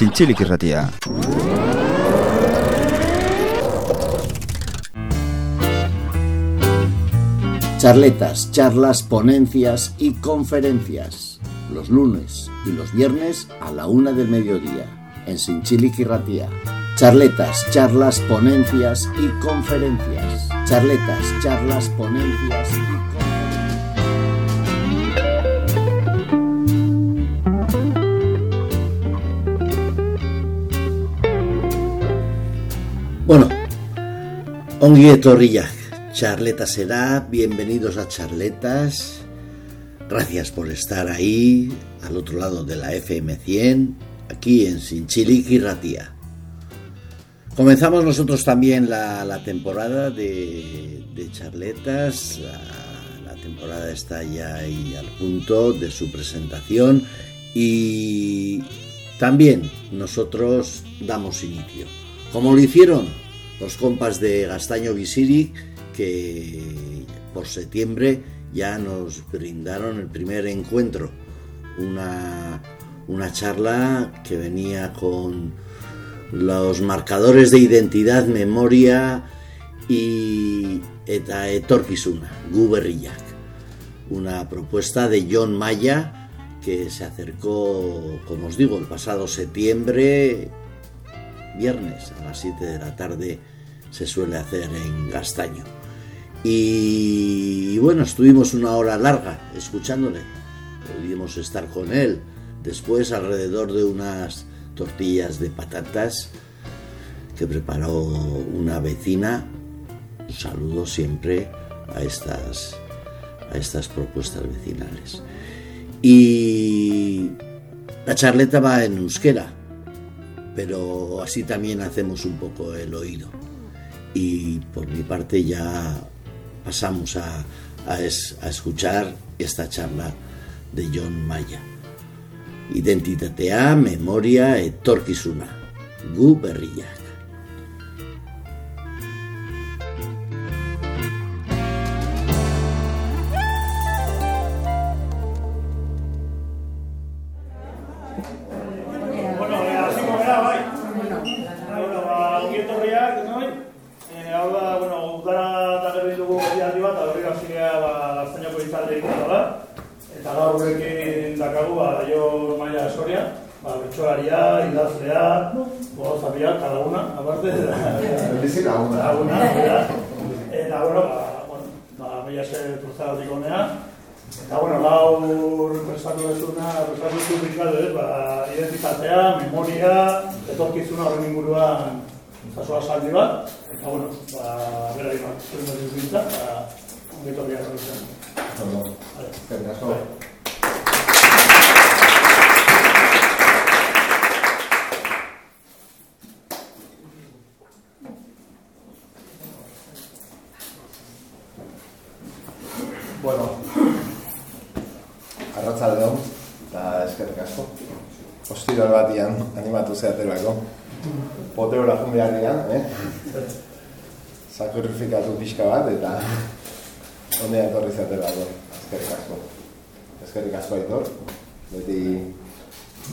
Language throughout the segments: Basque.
Zintzilik irratia. Charletas, charlas, ponencias y conferencias. Los lunes y los viernes a la una del mediodía en Sinchilik y Ratía. Charletas, charlas, ponencias y conferencias. Charletas, charlas, ponencias y ongi etorriak. Charletas será, bienvenidos a Charletas. Gracias por estar ahí, al otro lado de la FM100, aquí en Sinchilik y Ratía. Comenzamos nosotros también la, temporada de, de charletas. La, la temporada está ya ahí al punto de su presentación y también nosotros damos inicio. Como lo hicieron los compas de Gastaño Visiri, que por septiembre ya nos brindaron el primer encuentro. Una, una charla que venía con los marcadores de identidad, memoria y eta etorkizuna, gu berriak. Una propuesta de John Maya que se acercó, como os digo, el pasado septiembre, viernes a las 7 de la tarde se suele hacer en Gastaño. Y, y bueno, estuvimos una hora larga escuchándole. Pudimos estar con él. Después, alrededor de unas tortillas de patatas que preparó una vecina. Un saludo siempre a estas, a estas propuestas vecinales. Y la charleta va en euskera, pero así también hacemos un poco el oído. Y por mi parte ya pasamos a, a, es, a escuchar esta charla de John Maya. Identitatea, memoria, etorkizuna. Gu berriak. した。あ、受け止められました。どうも。はい。ありがとうました。はい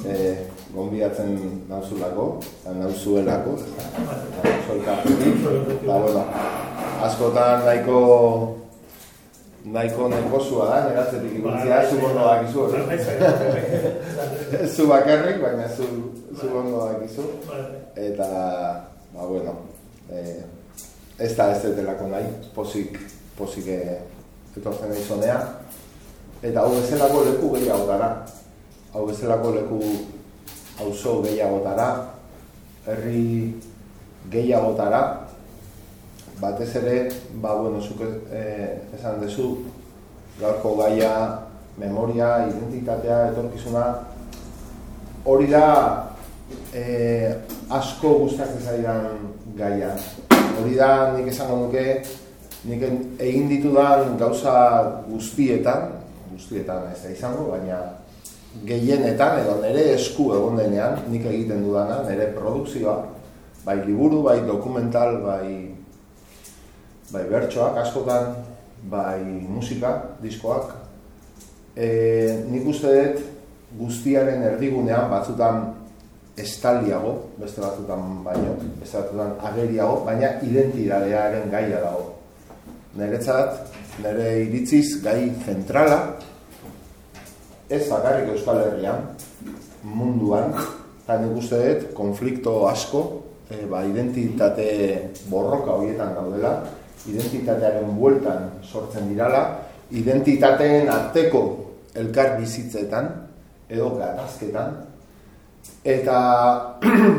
eh, gonbidatzen nauzulako, eta nauzuelako, eta solkartetik. Ba, bueno, askotan nahiko nahiko nekozua da, negatzetik ikuntzia, zu ondo dakizu, eh? zu bakarrik, baina zu, zu ondo dakizu. Eta, ba, bueno, eh, ez da ez detelako nahi, pozik, pozik eh, etortzen nahi zonea. Eta hau bezalako leku gehiago dara. Hau bezalako leku auzo gehiagotara, herri gehiagotara, batez ere, ba, bueno, zuk eh, esan dezu, gaurko gaia, memoria, identitatea, etorkizuna, hori da eh, asko gustatzen zaidan gaia. Hori da, nik esango nuke, nik egin ditudan gauza guztietan, guztietan ez da izango, baina gehienetan, edo nire esku egon denean, nik egiten dudana, nire produkzioa, bai liburu, bai dokumental, bai bai bertsoak askotan, bai musika, diskoak. E, nik uste dut guztiaren erdigunean batzutan estaliago, beste batzutan baino, beste batzutan ageriago, baina identidadearen gaia dago. Neretzat, nere iritziz gai zentrala, ez bakarrik Euskal Herrian, munduan, eta nik uste dut, konflikto asko, e, ba, identitate borroka horietan daudela, identitatearen bueltan sortzen dirala, identitateen arteko elkar bizitzetan, edo gatazketan, eta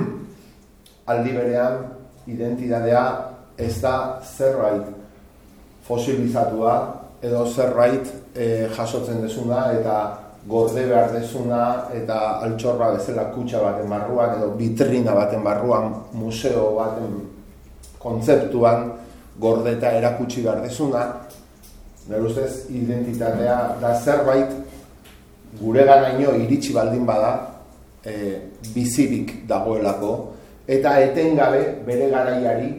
aldi berean identitatea ez da zerbait fosilizatua edo zerbait e, jasotzen desuna eta gorde behar desuna eta altxorra bezala kutsa baten barruan edo vitrina baten barruan museo baten kontzeptuan gordeta erakutsi behar desuna nire ustez identitatea da zerbait gure ganaino iritsi baldin bada e, bizirik dagoelako eta etengabe bere garaiari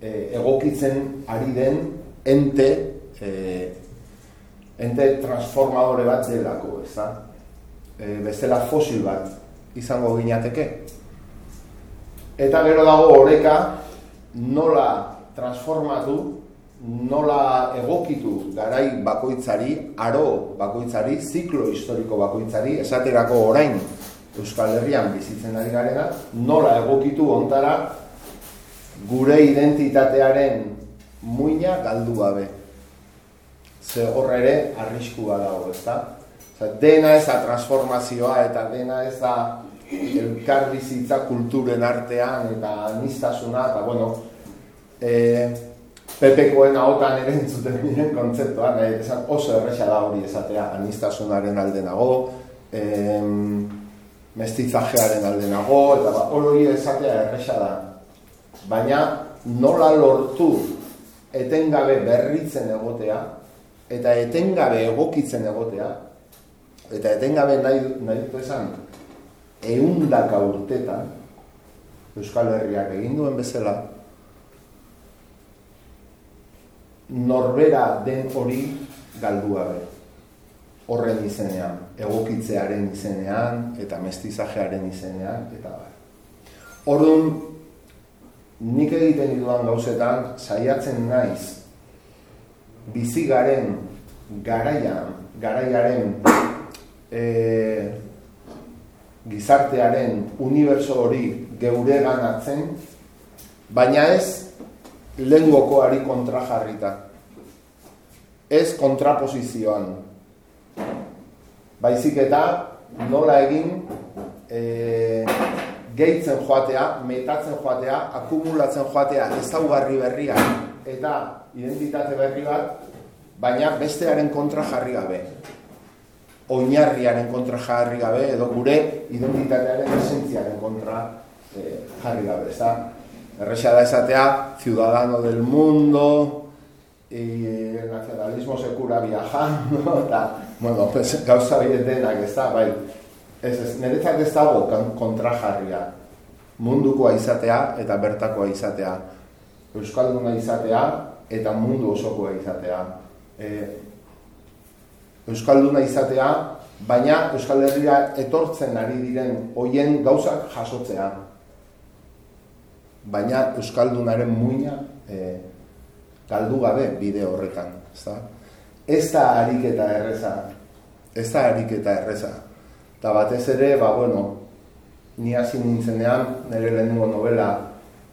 e, egokitzen ari den ente e, ente transformadore bat delako, ez da? E, bezala fosil bat izango ginateke. Eta gero dago oreka nola transformatu, nola egokitu garai bakoitzari, aro bakoitzari, ziklo historiko bakoitzari, esaterako orain Euskal Herrian bizitzen ari garena, nola egokitu ontara gure identitatearen muina galdu gabe ze horre ere arriskua dago, ezta? Osa, dena ez da transformazioa eta dena ez da elkarbizitza kulturen artean eta anistazuna, eta bueno, e, Pepekoen ahotan ere entzuten diren kontzeptua, nahi, esan oso erresa da hori esatea, anistasunaren alde nago, em, mestizajearen alde nago, eta ba, hori esatea erresa da. Baina nola lortu etengabe berritzen egotea, eta etengabe egokitzen egotea, eta etengabe nahi, nahi dut esan, eundaka urtetan, Euskal Herriak egin duen bezala, norbera den hori galdu gabe. Horren izenean, egokitzearen izenean, eta mestizajearen izenean, eta bai. Orduan, nik egiten dudan gauzetan, saiatzen naiz, bizigaren garaian, garaiaren e, gizartearen uniberso hori geure ganatzen, baina ez lengokoari kontra jarrita. Ez kontraposizioan. Baizik eta nola egin e, gehitzen joatea, metatzen joatea, akumulatzen joatea ezaugarri berria eta identitate berri bat, baina bestearen kontra jarri gabe. Oinarriaren kontra jarri gabe, edo gure identitatearen esentziaren kontra eh, jarri gabe. Eza? Erresa da esatea, ciudadano del mundo, y el nacionalismo se cura viajando, eta, bueno, pues, gauza denak, ez da, bai, ez, ez, niretzak ez dago kontra jarria. Mundukoa izatea eta bertakoa izatea. Euskalduna izatea eta mundu osokoa izatea. E, Euskalduna izatea, baina Euskal Herria etortzen ari diren hoien gauzak jasotzea. Baina Euskaldunaren muina e, galdu gabe bide horretan. Ez da, ez da ariketa erreza. Ez da ariketa erreza. Eta batez ere, ba, bueno, ni hasi nintzenean, nire lehenengo novela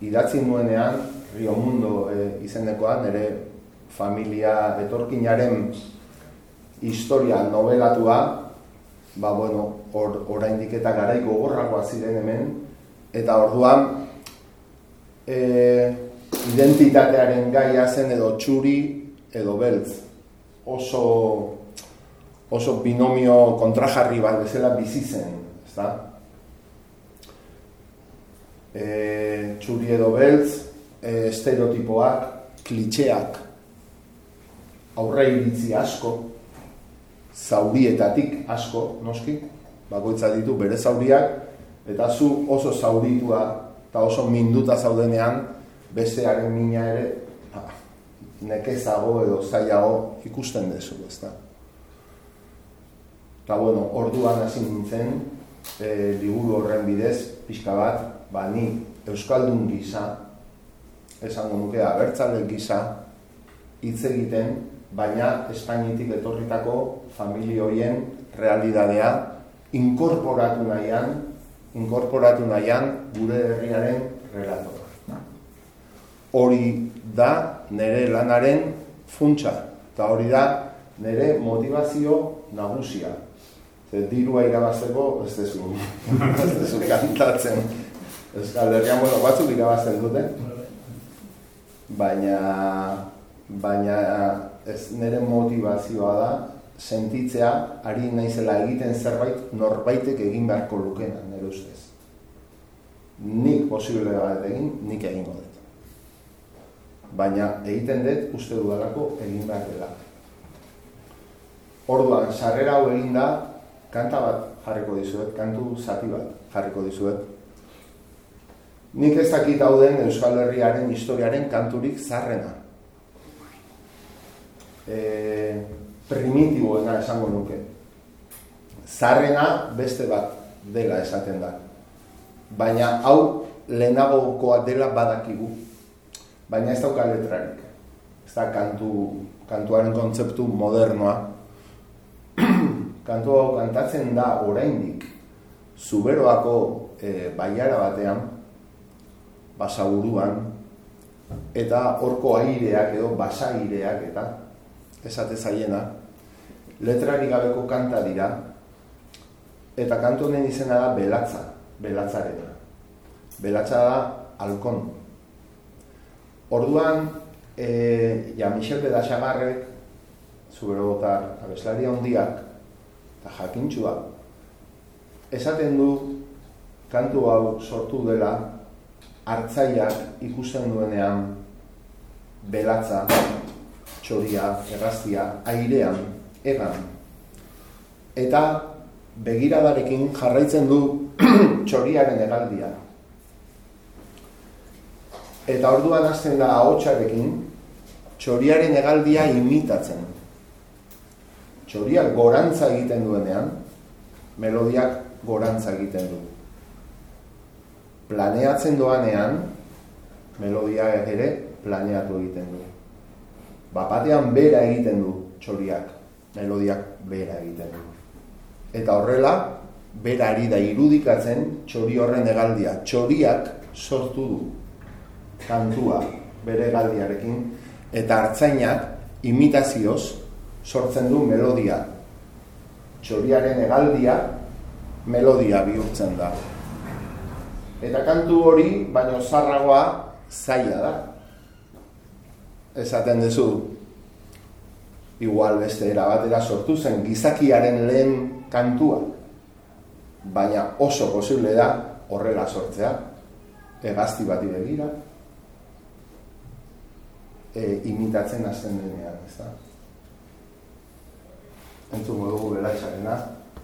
idatzi nuenean, Rio Mundo e, izenekoa, nire familia etorkinaren historia novelatua, ba, bueno, or, oraindik eta garaiko gorrakoa ziren hemen, eta orduan e, identitatearen gaia zen edo txuri edo beltz. Oso, oso binomio kontrajarri bat bezala bizi zen, ezta? E, txuri edo beltz, e, estereotipoak, klitxeak, aurre asko, zaurietatik asko, noski, bakoitza ditu bere zauriak, eta zu oso zauritua eta oso minduta zaudenean, bestearen mina ere, ba, nekezago edo zailago ikusten dezu, ezta. Eta bueno, orduan hasi nintzen, e, liburu horren bidez, pixka bat, ba ni Euskaldun gisa, esango nuke abertzale gisa, hitz egiten, baina Espainitik etorritako familia horien realidadea inkorporatu nahian, inkorporatu nahian gure herriaren relatoa. Hori da nire lanaren funtsa, eta hori da nire motivazio nagusia. Zer dirua irabazteko, ez dezu, ez dezu kantatzen. Ez galderrian, bueno, batzuk irabazten dute. Baina, baina ez nire motivazioa da, sentitzea, ari naizela egiten zerbait, norbaitek egin beharko lukena, nire ustez. Nik posible bat egin, nik egingo dut. Baina egiten dut, uste dudalako egin behar dela. Orduan, sarrera hau egin da, kanta bat jarriko dizuet, kantu zati bat jarriko dizuet. Nik ez dakit hau den Euskal Herriaren historiaren kanturik zarrena. E, primitiboena esango nuke. Zarrena beste bat dela esaten da. Baina hau lehenagokoa dela badakigu. Baina ez dauka letrarik. Ez da kantu, kantuaren kontzeptu modernoa kantu hau kantatzen da oraindik zuberoako e, baiara batean basaburuan eta horko aireak edo basaireak eta esate zaiena letrarik gabeko kanta dira eta kantu honen izena da belatza belatzarena belatza da alkon orduan e, ja Michel Bedasagarrek zuberogotar abeslaria hondiak eta jakintxua. Esaten du kantu hau sortu dela hartzaiak ikusten duenean belatza, txoria, erraztia, airean, egan. Eta begiradarekin jarraitzen du txoriaren egaldia. Eta orduan hasten da ahotsarekin txoriaren egaldia imitatzen txoriak gorantza egiten duenean, melodiak gorantza egiten du. Planeatzen doanean, melodia ere planeatu egiten du. Bapatean bera egiten du txoriak, melodiak bera egiten du. Eta horrela, bera ari da irudikatzen txori horren egaldia. Txoriak sortu du kantua bere egaldiarekin, eta hartzainak imitazioz sortzen du melodia. Txoriaren egaldia melodia bihurtzen da. Eta kantu hori, baino zarragoa, zaila da. Esaten duzu, igual beste erabatera sortu zen gizakiaren lehen kantua. Baina oso posible da horrela sortzea. Egazti bat begira. E, imitatzen hasten denean, ez da? entzungo dugu belatxarena,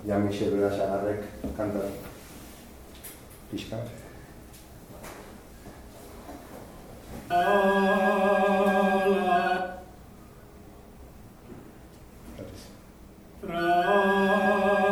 ja Michel belatxagarrek kanta pixka. That is.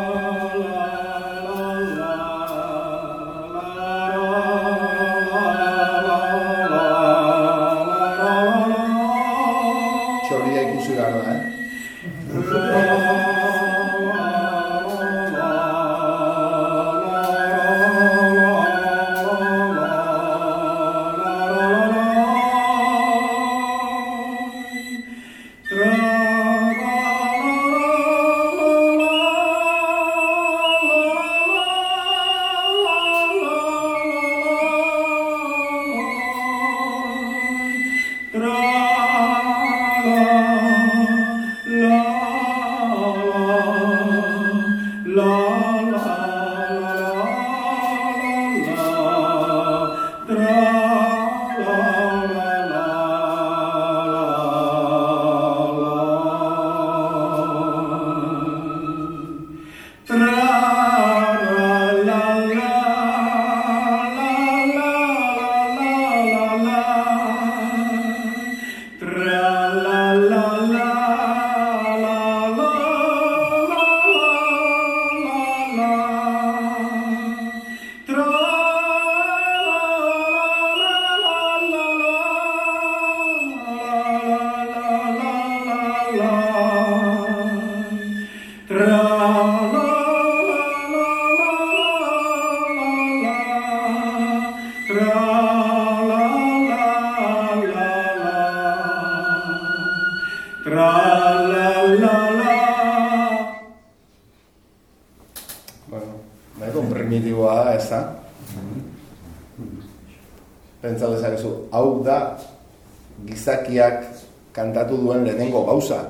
Kantatu duen lehenengo gauza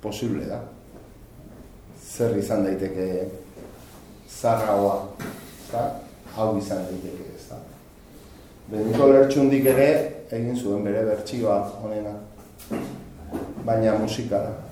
posible da. Zer izan daiteke zarragoa, ez Hau izan daiteke, ez da? Benito lertxundik ere egin zuen bere bertsioa honena. Baina musika da.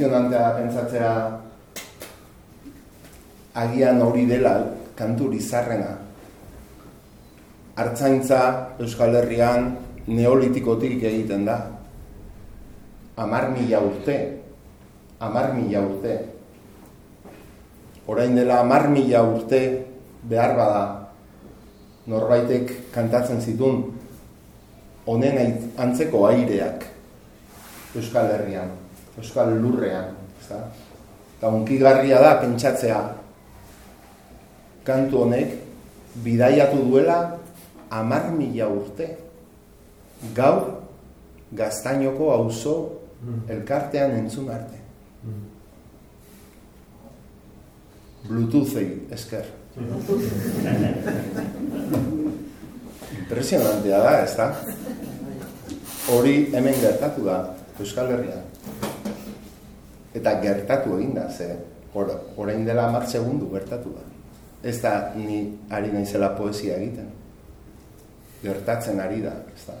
Emozionantea pentsatzea agian hori dela kantu bizarrena. Artzaintza Euskal Herrian neolitikotik egiten da. Amar mila urte. Amar mila urte. Orain dela amar mila urte behar bada norbaitek kantatzen zitun honen antzeko aireak Euskal Herrian. Euskal Lurrean, ezta? Eta unkigarria da pentsatzea kantu honek bidaiatu duela amar mila urte. Gaur gaztainoko auzo elkartean entzun arte. Bluetoothei esker. Impresionantea da, ez da? Hori hemen gertatu da, Euskal Herrian eta gertatu egin da, ze orain dela hamar segundu gertatu da. Ez da ni ari naizela poesia egiten. Gertatzen ari da, ez da.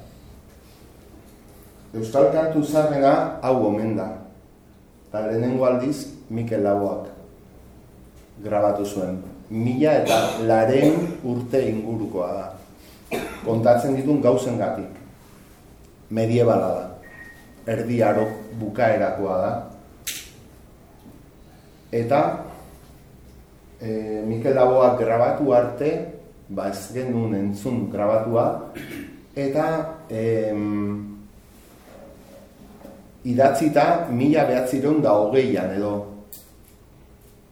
Euskal kantu zarrena hau omen da. Eta lehenengo aldiz Mikel Laboak grabatu zuen. Mila eta laren urte ingurukoa da. Kontatzen ditun gauzen gatik. Mediebala da. Erdi arok bukaerakoa da Eta e, Mikel Laboak grabatu arte, ba ez genuen entzun grabatua, eta e, idatzita mila behatzireun da hogeian edo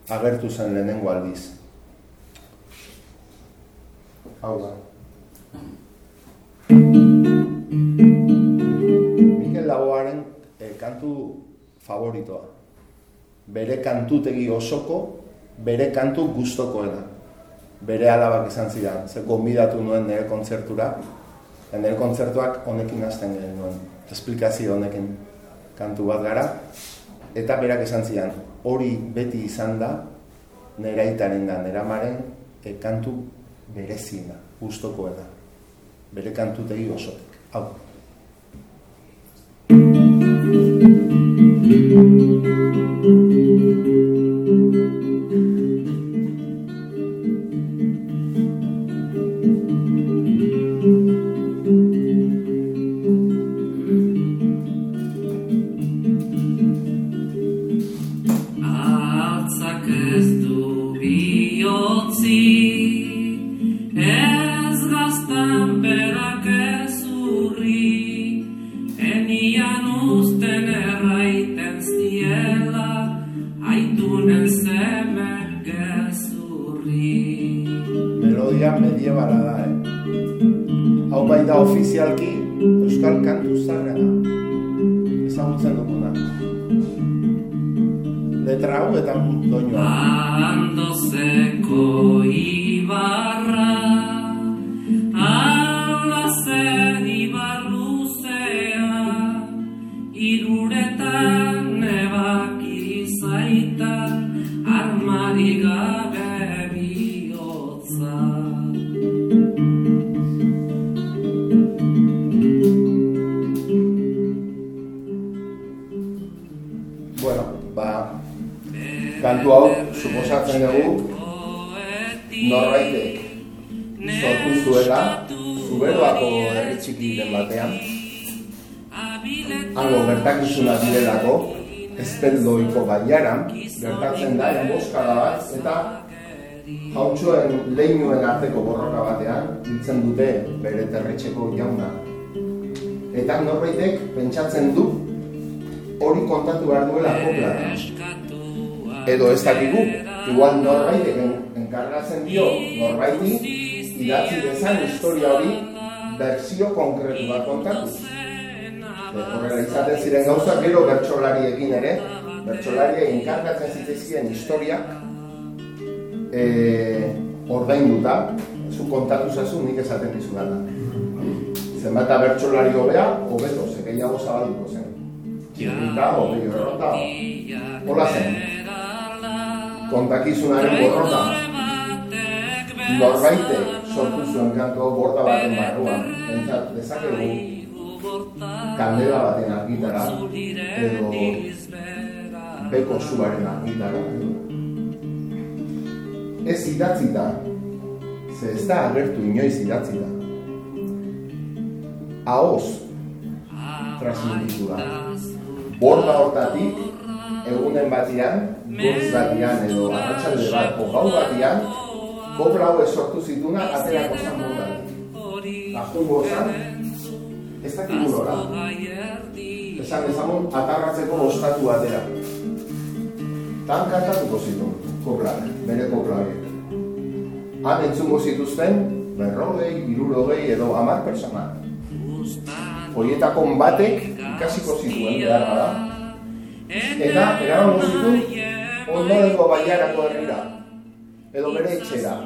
agertu zen lehenengo aldiz. Hau da. Mikel Laboaren e, kantu favoritoa bere kantutegi osoko, bere kantu gustokoena. Bere alabak izan zidan, ze gombidatu nuen nire kontzertura, nire kontzertuak honekin hasten nuen, esplikazio honekin kantu bat gara, eta berak izan zidan, hori beti izan da, nire aitaren da, nire amaren, e, kantu berezina, gustokoena. Bere kantutegi osotek. Hau. Jauna. Eta norbaitek pentsatzen du hori kontatu behar duela kopla. Edo ez dakigu, igual norbaitek en- enkargatzen dio norbaiti idatzi dezan historia hori berzio konkretu bat kontatu. Horrela izaten ziren gauza, gero bertsolariekin ere, bertsolariek enkargatzen zitezkien historiak e, ordainduta, zu kontatu zazu nik esaten dizudana. Zenbata bertsolari hobea, hobeto, ze gehiago zabalduko zen. Txirrita, hobei horrota, hola zen. Kontakizunaren borroka, norbaite sortu zuen kantu hau borda baten barruan, entzat dezakegu kandela baten argitara, edo beko zuaren argitara. Ez idatzita, ze ez da agertu inoiz idatzita. Ahoz, transmititu da. Borda hortatik, egunen batian, goiz batian edo arratsalde bat, gau batian, kopla hau sortu zituna aterako zan bordatik. Ajungo zan, ez dakigu nola. Esan ezagun, atarratzeko ostatu batera. Tan kantatuko zituen, koplak, bere kopla horiek. Han entzungo zituzten, berrogei, irurogei edo amar persona. Hoietako batek ikasiko zituen behar da. Eta eramango zituen ondorengo baiarako herrira. Edo bere etxera.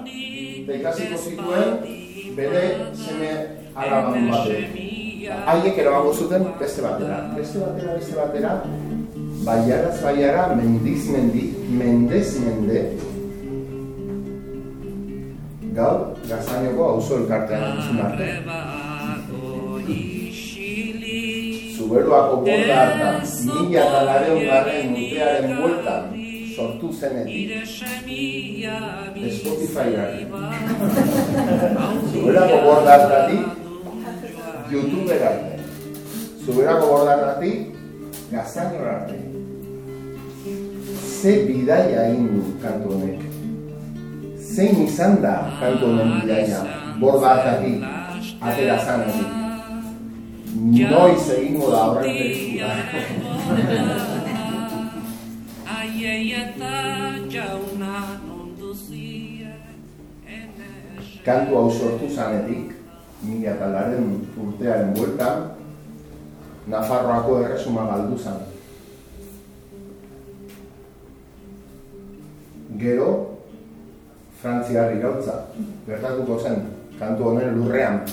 Eta ikasiko zituen bere seme alaban batek. Haiek eramango zuten beste batera. Beste batera, beste batera, baiaraz baiara, mendiz mendi, mendez mende, gaur gazainoko auzo elkartean entzun arte. Zuberoako borda hartan, mila eta lareun garren urtearen bueltan, sortu zenetik. Spotify gari. Zuberako borda hartatik, YouTube arte. Zuberako borda hartatik, gazainor arte. Ze bidaia egin du kantu honek. Zein izan da kantu honen bidaia, borda hartatik, atera zanetik. Noiz egingo da horren pelikula. Kantu hau sortu zanetik, mila eta urtearen bueltan, Nafarroako erresuma galdu zan. Gero, Frantziar irautza, gertatuko zen, kantu honen lurrean.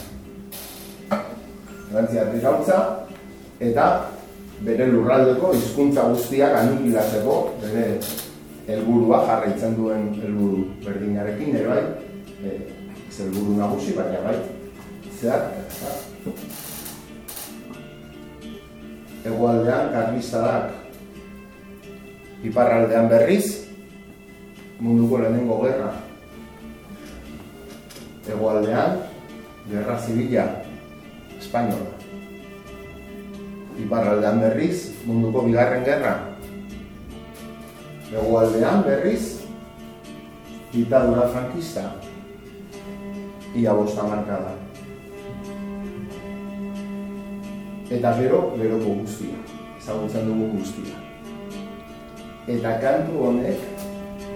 Frantziar irautza, eta bere lurraldeko hizkuntza guztiak anikilatzeko bere helburua jarraitzen duen helburu berdinarekin ere bai, e, helburu nagusi baina bai, zehar, Egoaldean karlistadak, iparraldean berriz, munduko lehenengo gerra. Egoaldean, gerra zibila, espainola. Iparraldean berriz, munduko bigarren gerra. Egoaldean berriz, ditadura frankista. Ia bosta markada. Eta gero, geroko guztia. Ezagutzen dugu guztia. Eta kantu honek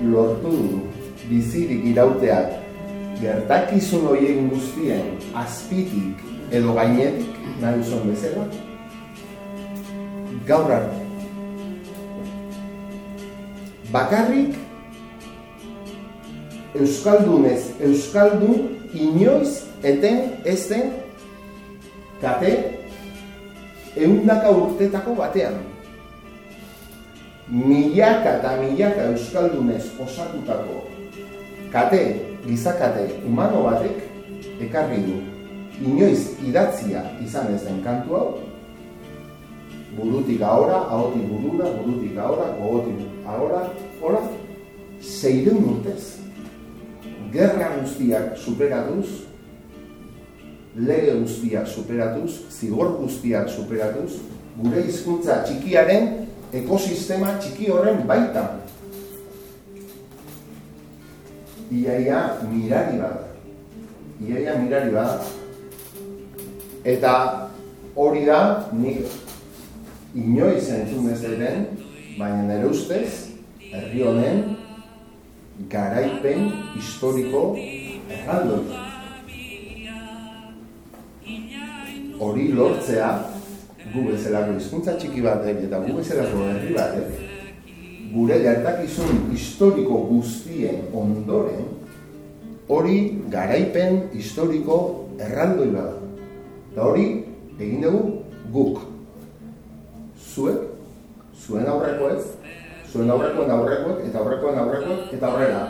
lortu du bizirik irauteak gertakizun horien guztien azpitik edo gainetik nahi duzun bezala gaur arte bakarrik Euskaldunez, Euskaldun inoiz eten ezen kate eundaka urtetako batean. Milaka eta milaka Euskaldunez osatutako kate, gizakate humano batek ekarri du. Inoiz idatzia izan ezen kantu hau, burutik ahora, ahotik burura, burutik ahora, gogotik ahora, hola, zeiren urtez gerra guztiak superatuz, lege guztiak superatuz, zigor guztiak superatuz, gure hizkuntza txikiaren ekosistema txiki horren baita. Iaia mirari bat. Iaia mirari bat. Eta hori da, nik inoiz entzun ez den, baina nire ustez, herri honen, garaipen historiko erraldoi. Hori lortzea, gu bezalako hizkuntza txiki batek eta gu bezalako herri batek, gure gertakizun historiko guztien ondoren, hori garaipen historiko erraldoi bada. Eta hori egin dugu guk. Zuek, zuen aurrekoez, zuen aurrekoen aurrekoek eta aurrekoen aurrekoek eta horrela.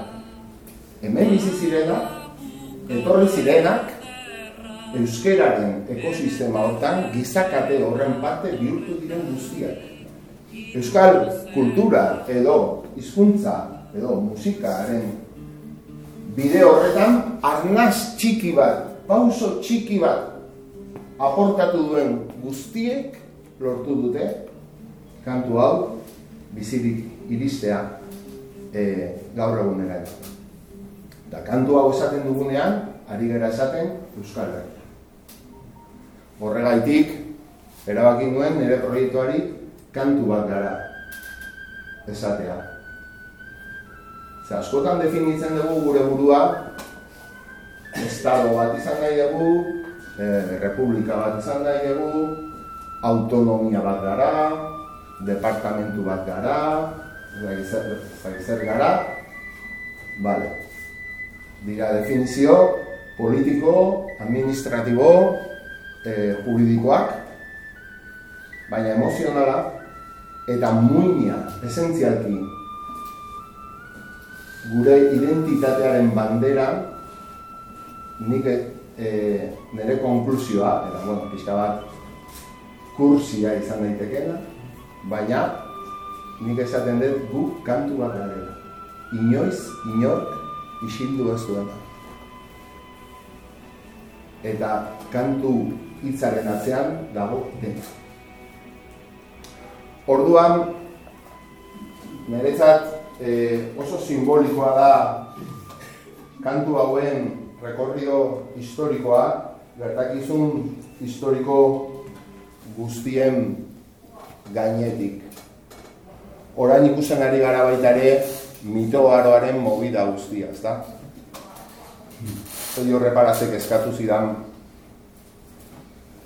Hemen bizi zirena, etorri zirenak, euskeraren ekosistema hortan gizakate horren parte bihurtu diren guztiak. Euskal kultura edo hizkuntza edo musikaren bide horretan arnaz txiki bat, pauso txiki bat aportatu duen guztiek lortu dute kantu hau bizirik iristea e, gaur egunera. Da kantu hau esaten dugunean, ari gara esaten Euskal Herria. Horregaitik, erabakin duen nire proiektuari kantu bat gara esatea. Zer, askotan definitzen dugu gure burua, estado bat izan nahi dugu, e, republika bat izan nahi dugu, autonomia bat gara, departamentu bat gara, zer gara, vale. dira definizio politiko, administratibo, eh, juridikoak, baina emozionala eta muina esentzialki gure identitatearen bandera nik e, nire konklusioa, eta bueno, pixka bat kursia izan daitekeena, baina nik esaten dut gu kantu bat garela. Inoiz, inork, isildu ez duena. Eta kantu hitzaren atzean dago dena. Orduan, niretzat e, oso simbolikoa da kantu hauen rekordio historikoa, gertakizun historiko guztien gainetik orain ikusten ari gara baita ere mito garoaren movida guztia, ezta? Hori horreparazek eskatu zidan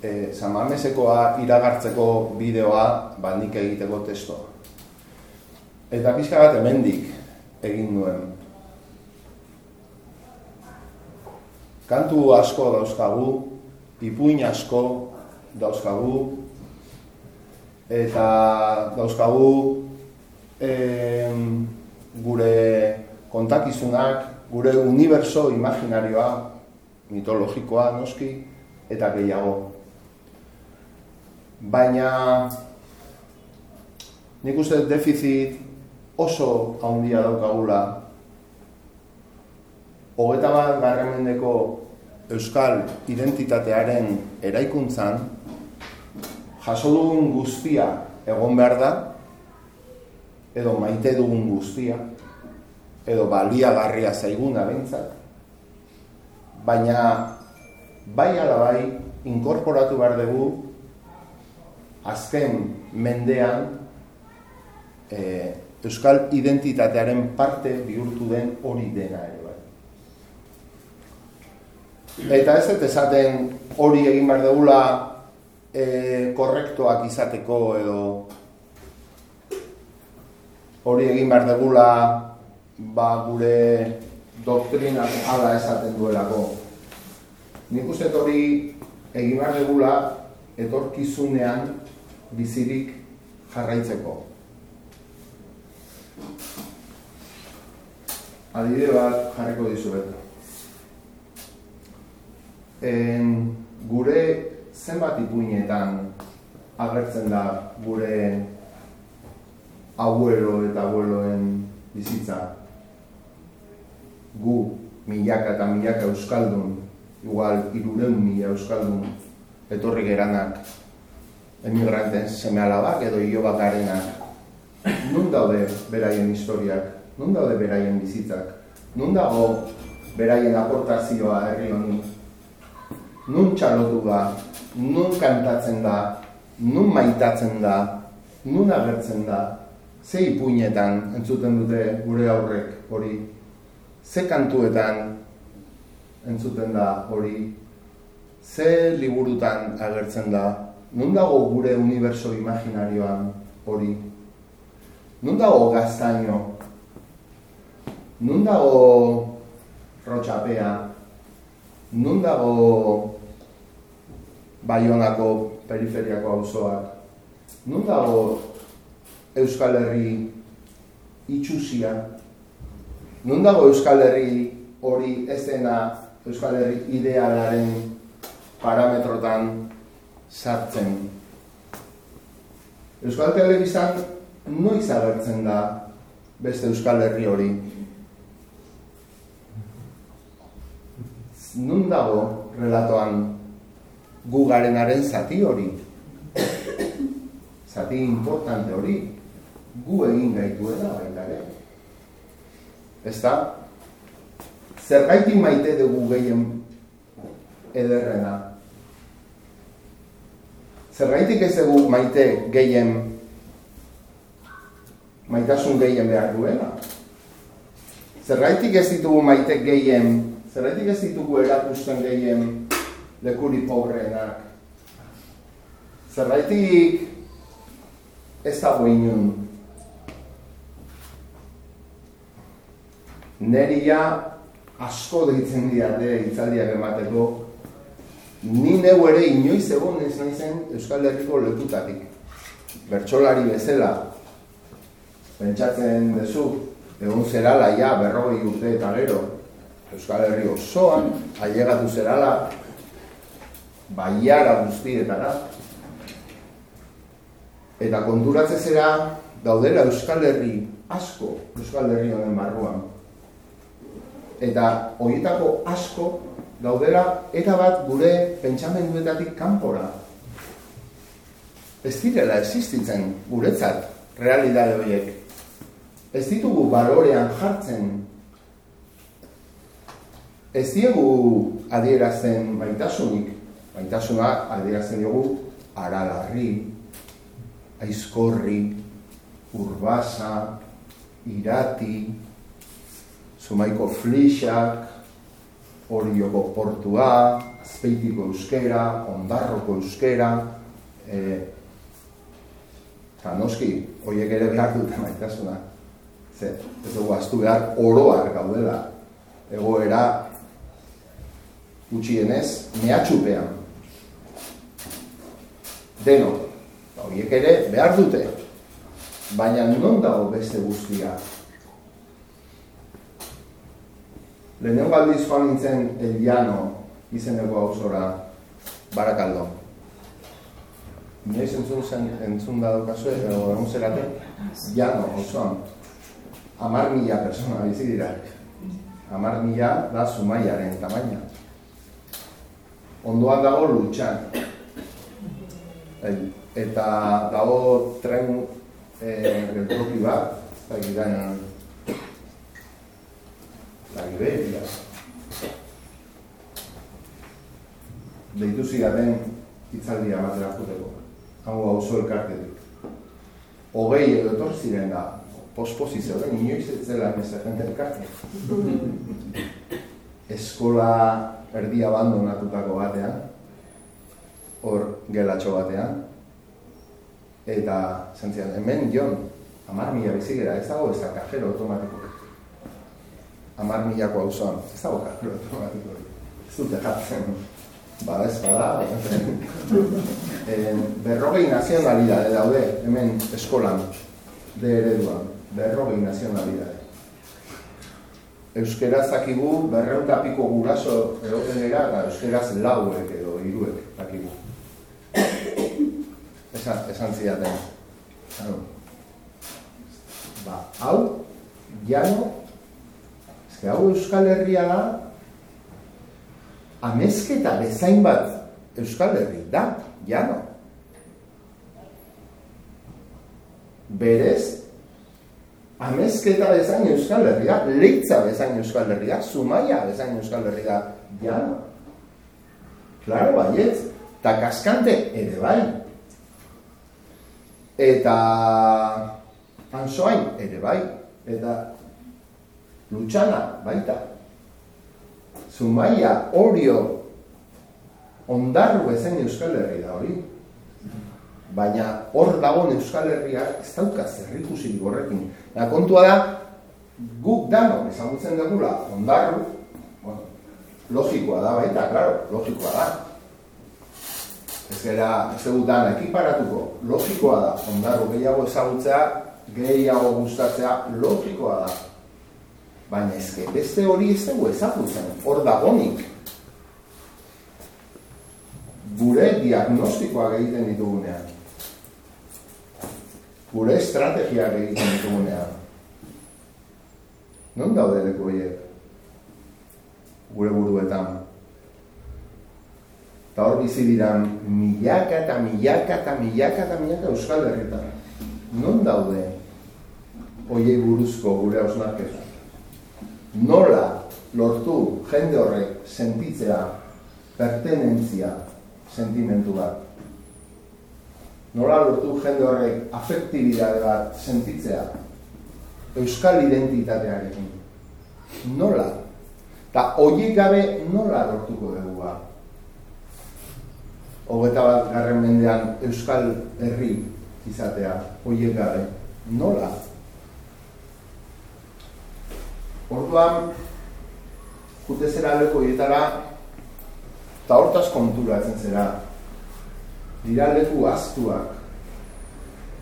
e, Samamesekoa iragartzeko bideoa bandik egiteko testoa. Eta pixka bat hemendik egin duen. Kantu asko dauzkagu, ipuin asko dauzkagu, eta dauzkagu e, gure kontakizunak, gure uniberso imaginarioa, mitologikoa noski, eta gehiago. Baina nik uste defizit oso handia daukagula hogeta bat garramendeko euskal identitatearen eraikuntzan jaso dugun guztia egon behar da edo maite dugun guztia, edo baliagarria zaiguna bentzat, baina bai ala bai inkorporatu behar dugu azken mendean e, euskal identitatearen parte bihurtu den hori dena ere. Eta ez ez esaten hori egin behar dugula e, korrektoak izateko edo hori egin behar degula ba, gure doktrina ala esaten duelako. Nik uste hori egin behar degula etorkizunean bizirik jarraitzeko. Adide bat jarriko dizuet. En, gure zenbat ipuinetan agertzen da gure abuelo eta abueloen bizitza. Gu milaka eta milaka euskaldun, igual irureun mila euskaldun, etorri geranak, emigranten seme alabak edo hilo bakarenak. Nun daude beraien historiak, nun daude beraien bizitzak, nun dago beraien aportazioa herri honi, nun txalotu da, nun kantatzen da, nun maitatzen da, nun agertzen da, ze ipuinetan entzuten dute gure aurrek hori, ze kantuetan entzuten da hori, ze liburutan agertzen da, nun dago gure universo imaginarioan hori, nun dago gaztaino, nun dago rotxapea, nun dago Baionako periferiako auzoak. Nun dago Euskal Herri itxusia? Nun dago Euskal Herri hori ez dena Euskal Herri idealaren parametrotan sartzen? Euskal Telebizan noiz agertzen da beste Euskal Herri hori? Nun dago relatoan gu garenaren zati hori. Zati importante hori. Gu egin gaituela baita ere. Ez da? Zergaitik maite dugu gehien ederrena. Zergaitik ez dugu maite gehien maitasun gehien behar duela. Zergaitik ez ditugu maite gehien, zergaitik ez ditugu erakusten gehien lekuri pobreenak. Zerraitik ez dago inun. Neria asko deitzen diate itzaldiak emateko, ni neu ere inoiz egon ez naizen Euskal Herriko lekutatik. Bertsolari bezala, pentsatzen dezu, egun zerala ja berroi urte eta gero, Euskal Herri osoan, ailegatu zerala, baiara guztietara. Eta konturatze zera daudela Euskal Herri asko Euskal Herri honen barruan. Eta horietako asko daudela eta bat gure pentsamenduetatik kanpora. Ez direla existitzen guretzat realidade horiek. Ez ditugu balorean jartzen. Ez diegu adierazten baitasunik Baitasuna adierazten dugu aralarri, aizkorri, urbasa, irati, sumaiko flixak, horioko portua, azpeitiko euskera, ondarroko euskera, e, eta noski, horiek ere behar dute maitasuna. Ze, ez dugu aztu behar oroak gaudela, egoera gutxienez, mehatxupean deno, horiek ere behar dute, baina non dago beste guztia. Lehenengo aldiz joan nintzen Eliano izeneko hausora barakaldo. Inoiz entzun zen, entzun da daukazu, edo egun zerate, Jano, osoan, amar mila persona bizi dira. Amar mila da sumaiaren tamaina. Ondoan dago lutxan, eta dago tren eh, geltoki bat, eta gidan eta giberia. Deitu zigaten itzaldia bat erakuteko, hau hau zo elkartetik. Ogei edo etor ziren da, pospozi zeuden, inoiz ez zela elkarte. Eskola erdi abandonatutako batean, hor gelatxo batean, eta zentzian, hemen jon, Amar mila bizigera, ez dago ez da kajero automatiko. Amar milako hau ez dago kajero automatiko. Ez dute jatzen, ba ez bada. berrogei nazionalidade daude, hemen eskolan, de ereduan, berrogei nazionalidade. Euskeraz zakigu berreunta piko guraso egoten gara, eta euskeraz lauek edo iruek. Esan, esan zidaten. Ba, hau, jano, ezke hau Euskal Herria da, amezketa bezain bat Euskal Herri da, jano. Berez, amezketa bezain Euskal Herria, leitza bezain Euskal Herria, zumaia bezain Euskal Herria, jano. Claro, baietz, eta kaskante ere bai. Eta ansoain ere bai, eta lutxana baita. Zumaia, orio, ondarru ezen Euskal Herri da hori. Baina hor dagoen Euskal Herria ez dauka zerrikusi horrekin. Da kontua da, guk dano ezagutzen dugula ondarru, bueno, logikoa da baita, claro, logikoa da. Ez gara, ez dugu dana ekiparatuko, logikoa da, ondarru gehiago ezagutzea gehiago gustatzea logikoa da. Baina ezke, beste hori ez dugu ezagutzen, hor dagonik. Gure diagnostikoa egiten ditugunean. Gure estrategia egiten ditugunean. Non daude leku Gure buruetan. Eta hor bizi diran milaka eta milaka eta milaka eta milaka euskal herritan. Non daude oiei buruzko gure hausnarketa. Nola lortu jende horrek sentitzea pertenentzia sentimentu bat. Nola lortu jende horrek afektibidade bat sentitzea euskal identitatearekin. Nola? Ta oiek gabe nola lortuko dugu? Hogeta bat garren mendean euskal herri izatea, oiek gabe. Nola? Orduan, jute zera leko hietara, eta hortaz konturatzen zera. Dira leku aztuak.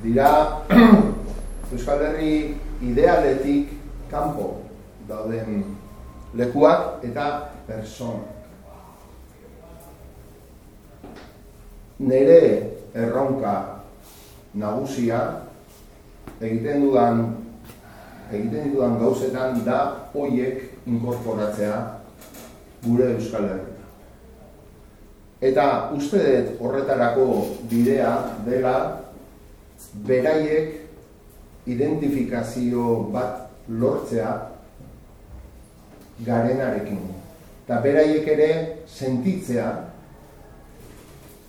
Dira Euskal Herri idealetik kanpo dauden lekuak eta personak. Nere erronka nagusia egiten dudan egiten ditudan gauzetan da hoiek inkorporatzea gure Euskal Herria. Eta uste dut horretarako bidea dela beraiek identifikazio bat lortzea garenarekin. Eta beraiek ere sentitzea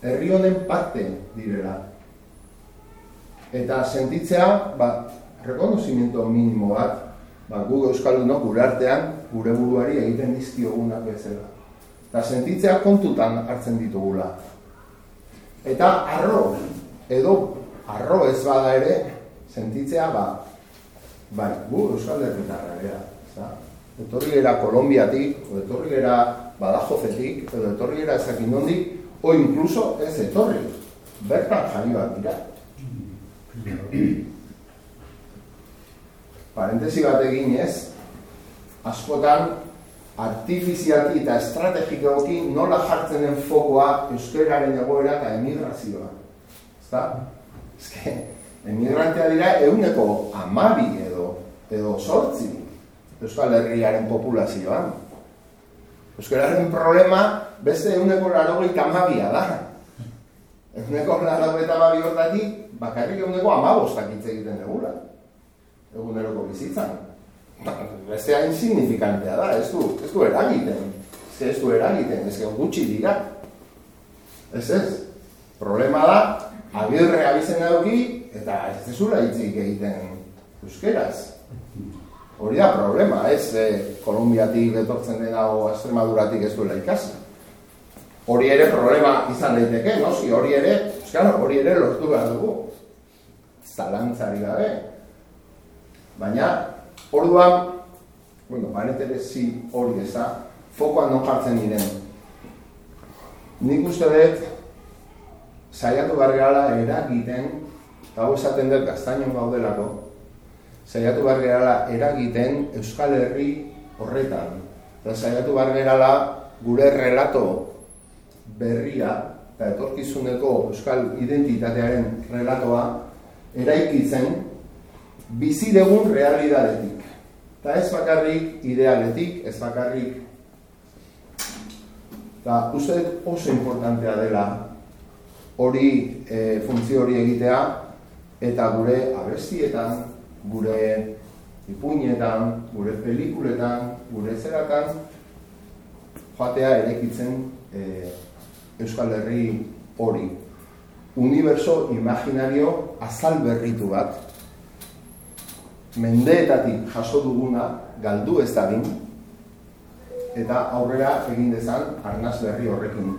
herri honen parte direla. Eta sentitzea, ba, rekonozimiento minimo bat, ba, gu euskaldunok gure artean, gure buruari egiten dizkiogunak bezala. Eta sentitzea kontutan hartzen ditugula. Eta arro, edo arro ez bada ere, sentitzea, ba, bai, gu euskal herritarra gara. Etorri gara Kolombiatik, etorri gara Badajofetik, edo etorri gara ezakin nondik, o incluso ez etorri. Bertan jari bat dira parentesi bat egin ez, askotan artifizialki eta estrategikoki nola jartzen den fokoa euskeraren egoera eta emigrazioa. Ezta? Ezke, emigrantea dira euneko amabi edo, edo sortzi Euskal Herriaren populazioan. Euskararen problema beste euneko larogeita amabia da. Euneko larogeita amabi hortatik, bakarrik euneko amabostak hitz egiten degula eguneroko bizitzan. Beste hain signifikantea da, ez du, ez du eragiten. Ez, ez du eragiten, ez gutxi dira. Ez ez. Problema da, abirre abizen eduki, eta ez dezula hitzik egiten euskeraz. Hori da problema, ez e, Kolumbiatik etortzen dena o Extremaduratik ez duela ikasi. Hori ere problema izan daiteke, noski hori ere, euskara, hori ere lortu behar dugu. Zalantzari gabe, Baina, orduan, bueno, baneterezi hori ez da, fokoan non jartzen diren. Nik uste dut, saiatu barreala eragiten, eta hau esaten dut gaztainon gaudelako, saiatu barreala eragiten Euskal Herri horretan. Eta saiatu barreala gure relato berria, eta etorkizuneko Euskal identitatearen relatoa, eraikitzen bizi dugun realidadetik. Eta ez bakarrik idealetik, ez bakarrik eta uste oso importantea dela hori e, funtzio hori egitea eta gure abestietan, gure ipuinetan, gure pelikuletan, gure zeratan joatea erekitzen e, Euskal Herri hori. Universo imaginario azal berritu bat mendeetatik jaso duguna galdu ez da eta aurrera egin dezan arnaz berri horrekin.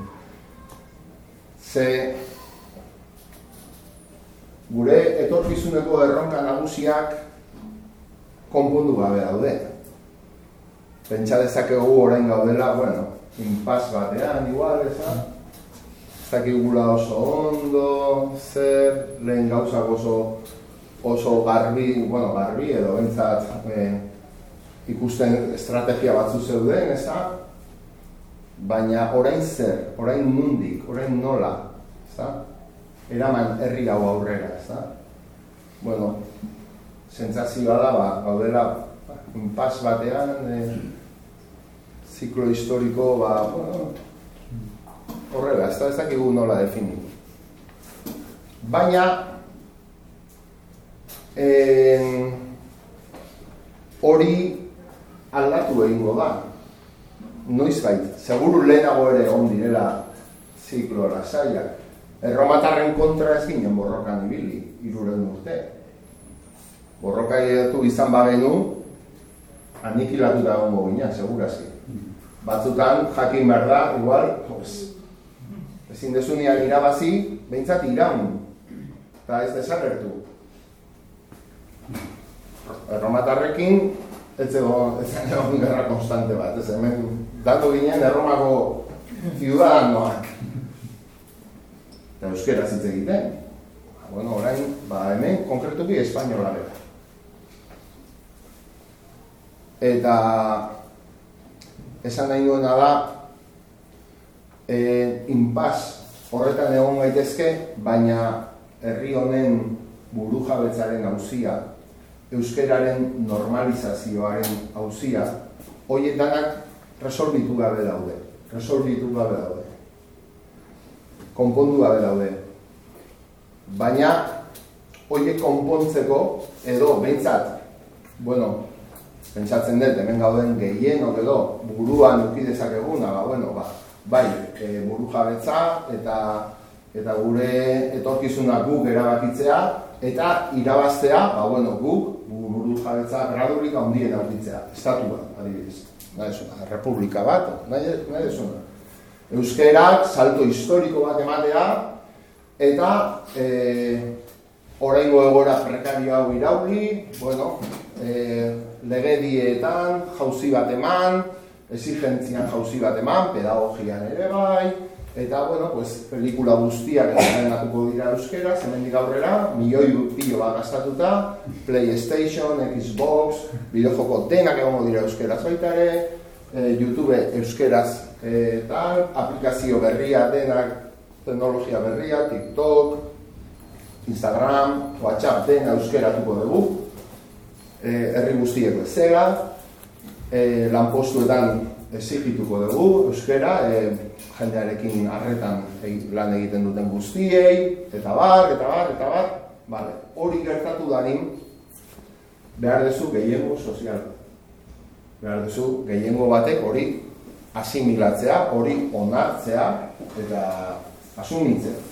Ze gure etorkizuneko erronka nagusiak konpondu gabe daude. Pentsa dezakegu orain gaudela, bueno, inpas batean igual, ezan? Ez dakigula oso ondo, zer, lehen gauzak oso oso garbi, bueno, garbi edo bentsat eh, ikusten estrategia batzu zeuden, ez da? Baina orain zer, orain mundik, orain nola, ez da? Eraman herri hau aurrera, ez da? Bueno, sentzazioa da, ba, gaudela, ba, batean, eh, ziklo historiko, ba, bueno, horrela, ez da, ez dakigu nola definitu. Baina, hori aldatu egingo da. Noiz bait, seguru lehenago ere on direla ziklo lasaiak. Erromatarren kontra ez ginen borrokan ibili, iruren urte. Borroka edo izan bagenu, anikilatu da gongo gina, segurazki. Batzutan, jakin behar da, igual, pues, ezin desunian irabazi, behintzat iraun. Eta ez desagertu. Erromatarrekin ez ego, ez egon gerra konstante bat, ez hemen datu ginen erromako ciudadanoak. Eta euskera zitz egiten. Bueno, orain, ba hemen konkretuki espainola bera. Eta esan nahi duena da e, inpaz horretan egon gaitezke, baina herri honen buru jabetzaren hauzia euskeraren normalizazioaren hauzia, hoietanak resolbitu gabe daude. Resolbitu gabe daude. Konpondu gabe daude. Baina, hoiek konpontzeko, edo, behintzat, bueno, pentsatzen dut, hemen gauden gehienok edo, buruan ukidezak eguna, ba, bueno, ba, bai, e, buru jabetza, eta eta gure etorkizuna guk erabakitzea, eta irabaztea, ba, bueno, guk buru jabetza gradurik handien aurkitzea, estatua, adibidez. Nahi zuna, republika bat, nahi, nahi zuna. Euskerak, salto historiko bat ematea, eta e, oraingo egora prekario hau irauli, bueno, e, legedietan jauzi bat eman, exigentzian jauzi bat eman, pedagogian ere bai, Eta, bueno, pues, pelikula guztiak entrenatuko dira euskera, zemendik aurrera, milioi pilo bat gastatuta, PlayStation, Xbox, bideojoko denak egongo dira euskera baita ere, e, YouTube euskeraz e, tal, aplikazio berria denak, teknologia berria, TikTok, Instagram, WhatsApp dena euskeratuko dugu, e, herri guztieko ezera, e, lanpostuetan ezigituko dugu euskera, e, jendearekin harretan lan egiten duten guztiei, eta bar, eta bar, eta bar, vale. hori gertatu darin, behar duzu gehiengo sozial. Behar duzu gehiengo batek hori asimilatzea, hori onartzea, eta asumitzea.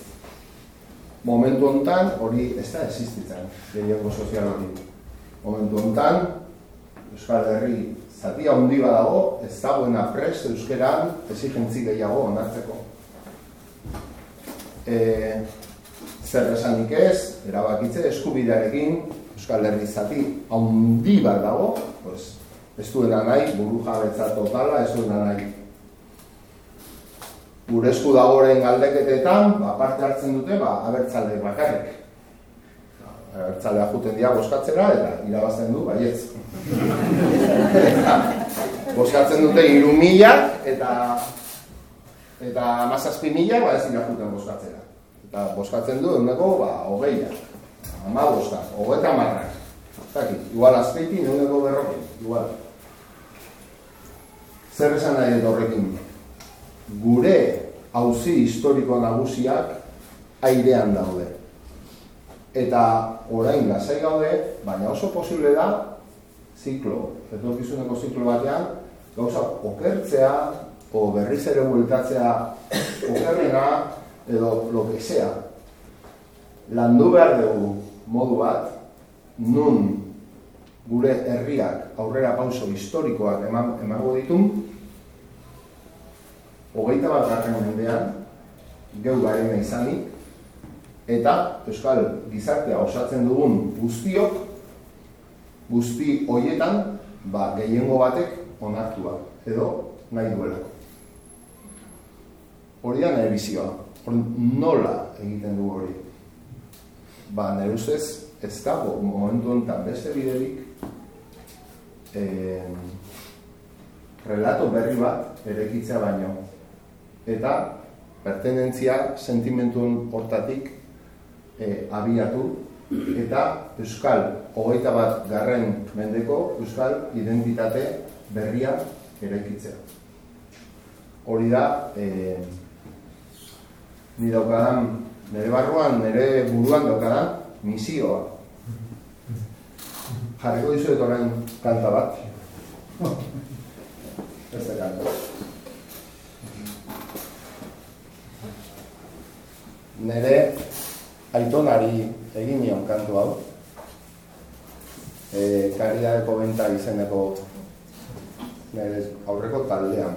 Momentu hontan hori ez da existitzen, gehiengo sozial hori. Momentu hontan, Euskal Herri zati handi badago, ez dagoena prest euskeran exigentzi gehiago onartzeko. E, zer esanik ez, erabakitze eskubidearekin Euskal Herri zati haundi bat dago, pues, ez duena nahi, buru jabetza totala, ez duena nahi. Gure esku dagoren galdeketetan, ba, parte hartzen dute, ba, abertzale bakarrik. Abertzalea juten dira boskatzera eta irabazten du, baietz. boskatzen dute iru mila eta eta amazazpi mila, ba, ez dira juten boskatzera. Eta boskatzen du, eguneko, ba, hogeia. Ama bosta, hogeita marrak. Zaki, igual azpeiti, eguneko berrokin, igual. Zer esan nahi dut horrekin? Gure hauzi historiko nagusiak airean daude. Eta orain lasai gaude, baina oso posible da ziklo, etorkizuneko ziklo batean, gauza okertzea, o berriz ere bueltatzea okerrena, edo lo que sea. Landu behar dugu modu bat, nun gure herriak aurrera pauso historikoak eman, emango ditun, hogeita bat garren mendean, geu garen izanik, eta Euskal gizartea osatzen dugun guztiok, guzti hoietan, ba, gehiengo batek onartua, edo nahi duelako. Hori da nahi bizioa nola egiten du hori? Ba, nire ustez, ez dago momentu enten beste biderik eh, relato berri bat erekitzea baino. Eta pertenentzia sentimentuen hortatik eh, abiatu eta euskal hogeita bat garren mendeko euskal identitate berria erekitzea. Hori da, eh, ni daukadan, nire barruan, nire buruan daukadan, misioa. Jarriko dizu orain kanta bat. Da kanta. Nire aitonari egin nion kantu hau. E, Karidadeko benta izeneko nire aurreko taldean.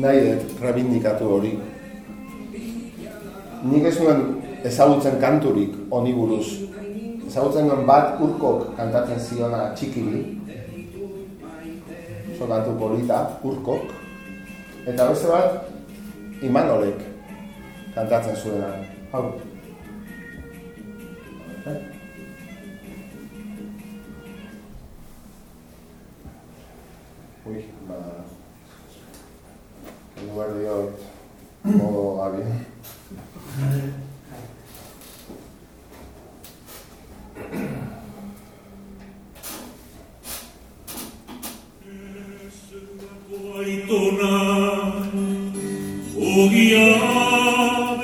nahi dut rebindikatu hori. Nik ez nuen ezagutzen kanturik honi buruz. Ezagutzen duen bat urkok kantatzen ziona txikili. Oso kantu polita, urkok. Eta beste bat, imanolek kantatzen zuena. Hau, Uy, ba... en lugar de Oid, modo Gaby. Ogiana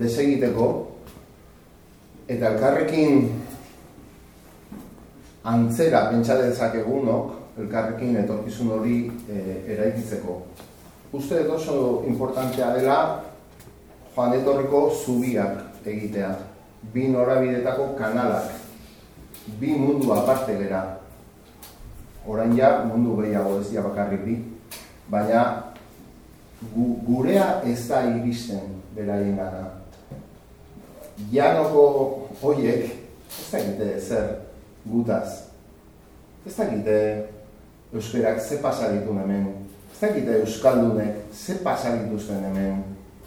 desegiteko eta elkarrekin antzera pentsa dezakegunok elkarrekin etorkizun hori e, eraikitzeko. Uste edo oso importantea dela joan etorriko zubiak egitea. Bi norabidetako kanalak. Bi mundu aparte gera. Orain ja mundu gehiago ez bakarrik bi baina gu, gurea ez da iristen beraien gana. Janoko hoiek ez da zer gutaz. Ez da euskerak ze pasaritu hemen. Ez da euskaldunek ze pasaritu zen hemen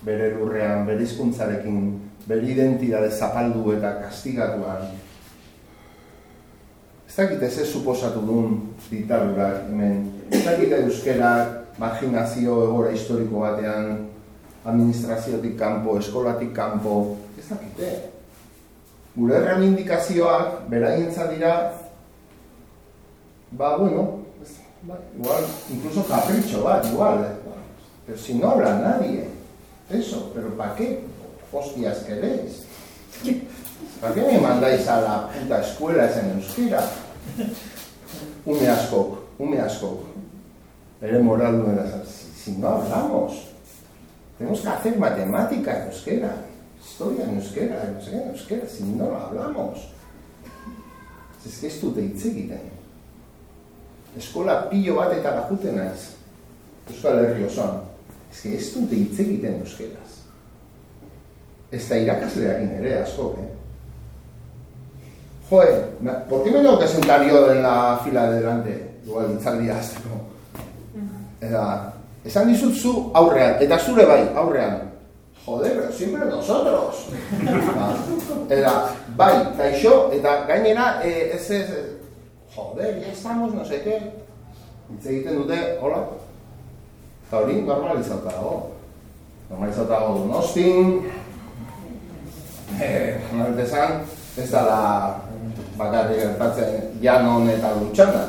bere lurrean, bere izkuntzarekin, bere identitate zapaldu eta kastigatuan. Ez da ze suposatu duen ditadurak hemen. Ez da euskerak marginazio egora historiko batean, administraziotik kanpo, eskolatik kanpo, ez dakite. Gure reivindikazioak beraintza dira, ba, bueno, ba, igual, incluso capricho bat, igual, eh? pero si no habla nadie, eso, pero ¿para qué hostias queréis? ¿Para qué me mandáis a la puta escuela esa en euskera? Ume askok, ume askok. Ere moral duena, si, si no hablamos, tenemos que hacer matemática en euskera, historia en euskera, en euskera, en euskera, si no lo hablamos. Es que ez dute hitz egiten. Eskola pillo bat eta lajuten naiz. Euskal Herri osoan. Ez que ez dute hitz egiten euskeraz. Ez da irakasleakin ere asko, eh? Joder, ¿por qué me tengo que sentar yo en la fila de delante? Igual, itzaldia azteko. Eta, esan dizut zu aurrean, eta zure bai, aurrean. Joder, pero siempre nosotros. eta, bai, kaixo, eta gainera, eh, ez ez, joder, ya estamos, no sé qué. Itze egiten dute, hola? Eta hori, normalizauta dago. Normalizauta dago donostin. Eh, esan, ez da la bakarrik gertatzen janon eta lutxana.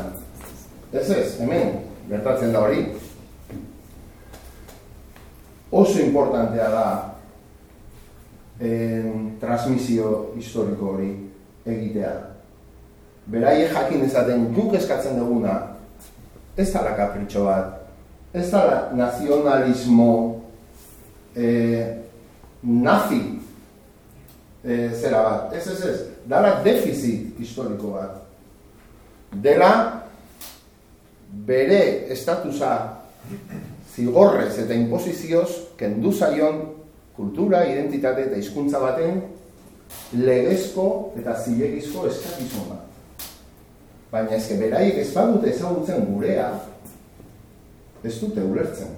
Ez ez, hemen, gertatzen da hori oso importantea da en, transmisio historiko hori egitea. Beraie jakin ezaten guk eskatzen duguna, ez da la kapritxo bat, ez da la nazionalismo eh, nazi eh, zera bat, ez ez ez, dala defizit historiko bat. Dela bere estatusa zigorrez eta imposizioz kendu zaion kultura, identitate eta hizkuntza baten legezko eta zilegizko eskakizun bat. Baina ezke beraiek ez badute ezagutzen gurea, ez dute ulertzen.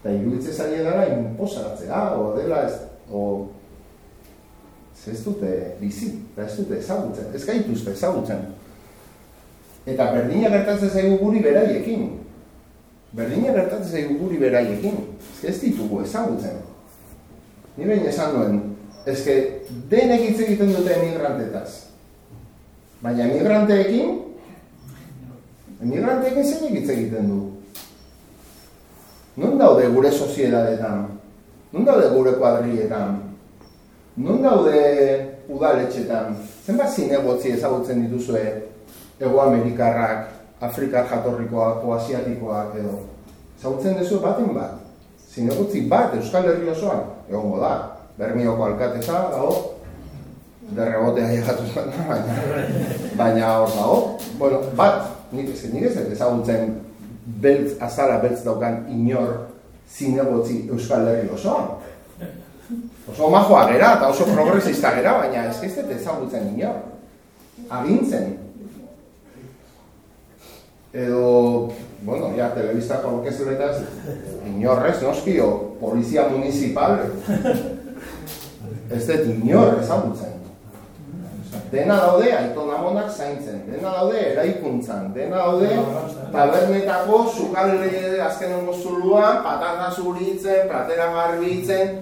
Eta iruditze zaila dara inposatzea, o dela ez, o ez dute bizi, eta ez dute ezagutzen, ez gaituzte ezagutzen. Eta berdina gertatzen zaigu guri beraiekin, Berdina gertatzen zaigu guri beraiekin. Ez ditugu ezagutzen. Ni behin esan duen, ez que denek hitz egiten dute emigrantetaz. Baina emigranteekin, emigranteekin zein hitz egiten du. Non daude gure soziedadetan? Non daude gure kuadrietan? Non daude udaletxetan? Zenbat zinegotzi ezagutzen dituzue Ego Amerikarrak Afrikar jatorrikoak o asiatikoak edo. Zautzen duzu baten bat. Zinegutzi bat Euskal Herri osoan, egongo da. Bermioko alkateza, dago, derrebotea jegatu zuen, baina, baina hor dago. Bueno, bat, nik ez, nik ez ezagutzen beltz, azala beltz daukan inor zinegotzi Euskal Herri osoan. Oso majoa gera eta oso progresista gera, baina ez ezagutzen inor. Agintzen. Edo, bueno, ja, telebistako orkesturetaz, inorrez, noski, o polizia municipal, ez dut inor ezagutzen. Dena daude aitona monak zaintzen, dena daude eraikuntzan, dena daude tabernetako sukalde azken ongo zulua, patata zuritzen, platera garbitzen,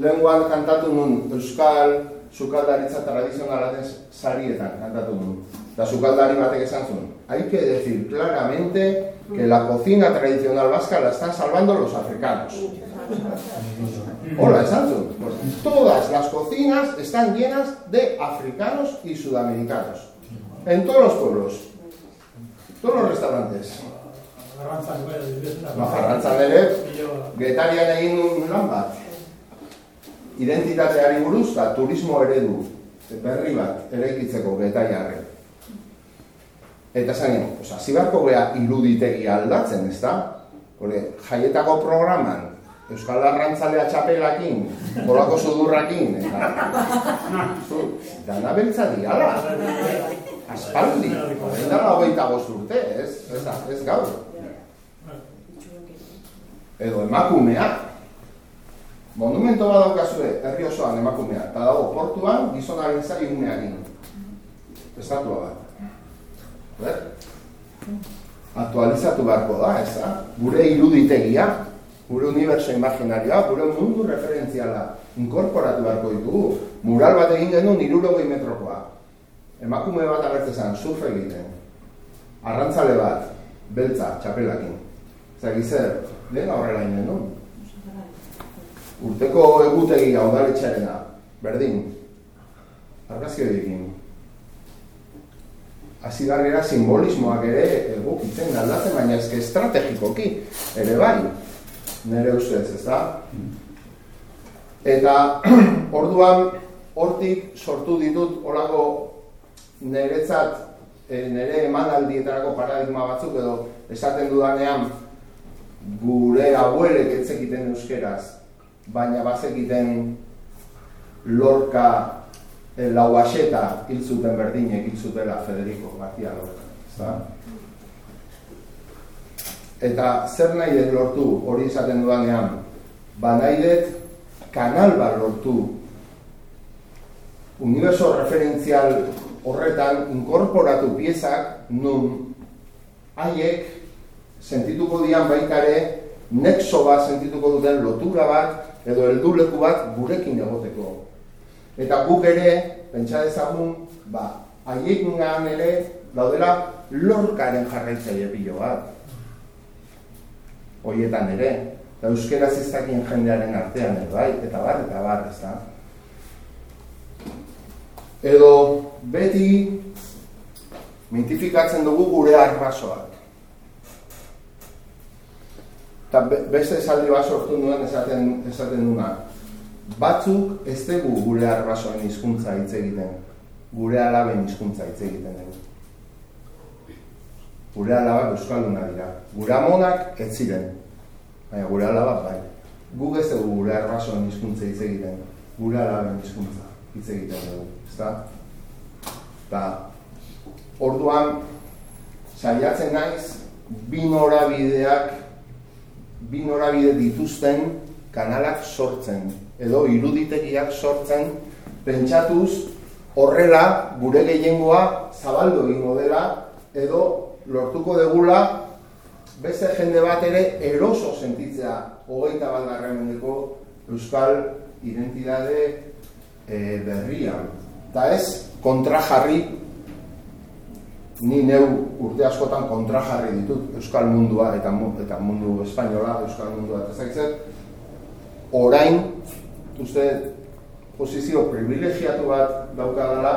lenguan kantatu nun euskal sukaldaritza tradizionalaten sarietan kantatu nun. Eta sukaldari batek esan zuen, hay que decir claramente que la cocina tradicional vasca la están salvando los africanos. Hola, Sancho. Pues todas las cocinas están llenas de africanos y sudamericanos. En todos los pueblos. Todos los restaurantes. Arrantzan ere, getarian egin un lan bat. Identitateari buruz, da, turismo eredu berri bat eraikitzeko getaiarre. Eta zain, pues, azibarko beha iruditegi aldatzen, ez da? jaietako programan, Euskal Arrantzalea txapelakin, kolako sudurrakin, eta... Dana beltza diala. Aspaldi, ez dara hogeita urte, ez, ez, ez gaur. Edo emakumea. Monumento bat daukazue, herri osoan emakumea. Eta dago, portuan, gizonaren zari. Estatua bat. Ber? Aktualizatu beharko da, ez da? Gure iruditegia, gure uniberso imaginarioa, gure mundu referentziala inkorporatu beharko ditugu. Mural bat egin genuen irurogei metrokoa. Emakume bat agertzen surfe egiten. Arrantzale bat, beltza, txapelakin. Zagi zer, dena horrela inen genuen. Urteko egutegi hau da berdin. Argazki horiekin. Asi simbolismoak ere egokitzen aldatzen, baina ezke estrategikoki ere bai nere ustez, ez da? Eta orduan hortik sortu ditut olako niretzat e, nire emanaldietarako paradigma batzuk edo esaten dudanean gure abuelek etzekiten euskeraz, baina bazekiten lorka e, lauaxeta hil zuten berdinek hil zutela Federico García Lorca, Eta zer nahi dut lortu hori izaten dudanean? Ba nahi dut kanal bat lortu universo referentzial horretan inkorporatu piezak nun haiek sentituko dian baitare nexo bat sentituko duten lotura bat edo helduleku bat gurekin egoteko. Eta guk ere, pentsa dezagun, ba, haiek ere daudela lorkaren jarraitzaile pilo bat hoietan ere, eta euskeraz izakin jendearen artean edo bai, eta bar, eta bar, ez da. Edo beti mintifikatzen dugu gure arrasoak. Eta beste esaldi bat sortu nuen esaten, esaten duna. Batzuk ez dugu gure arrasoen hizkuntza hitz egiten. Gure alaben hizkuntza hitz egiten dugu. Gure alabak euskalduna dira. Gure amonak ez ziren. Baina gure alabak bai. Guk ez dugu gure arrasoan hizkuntza hitz egiten. Gure alaben hizkuntza hitz egiten dugu. Ezta? Ta orduan saiatzen naiz bi norabideak bi norabide dituzten kanalak sortzen edo iruditegiak sortzen pentsatuz horrela gure gehiengoa zabaldu egingo dela edo lortuko degula beste jende bat ere eroso sentitzea hogeita bat garramendeko euskal identidade e, berria. Eta ez kontrajarri ni neu urte askotan kontrajarri ditut euskal mundua eta, eta mundu espainola euskal mundua eta zaitzet orain uste posizio privilegiatu bat daukadala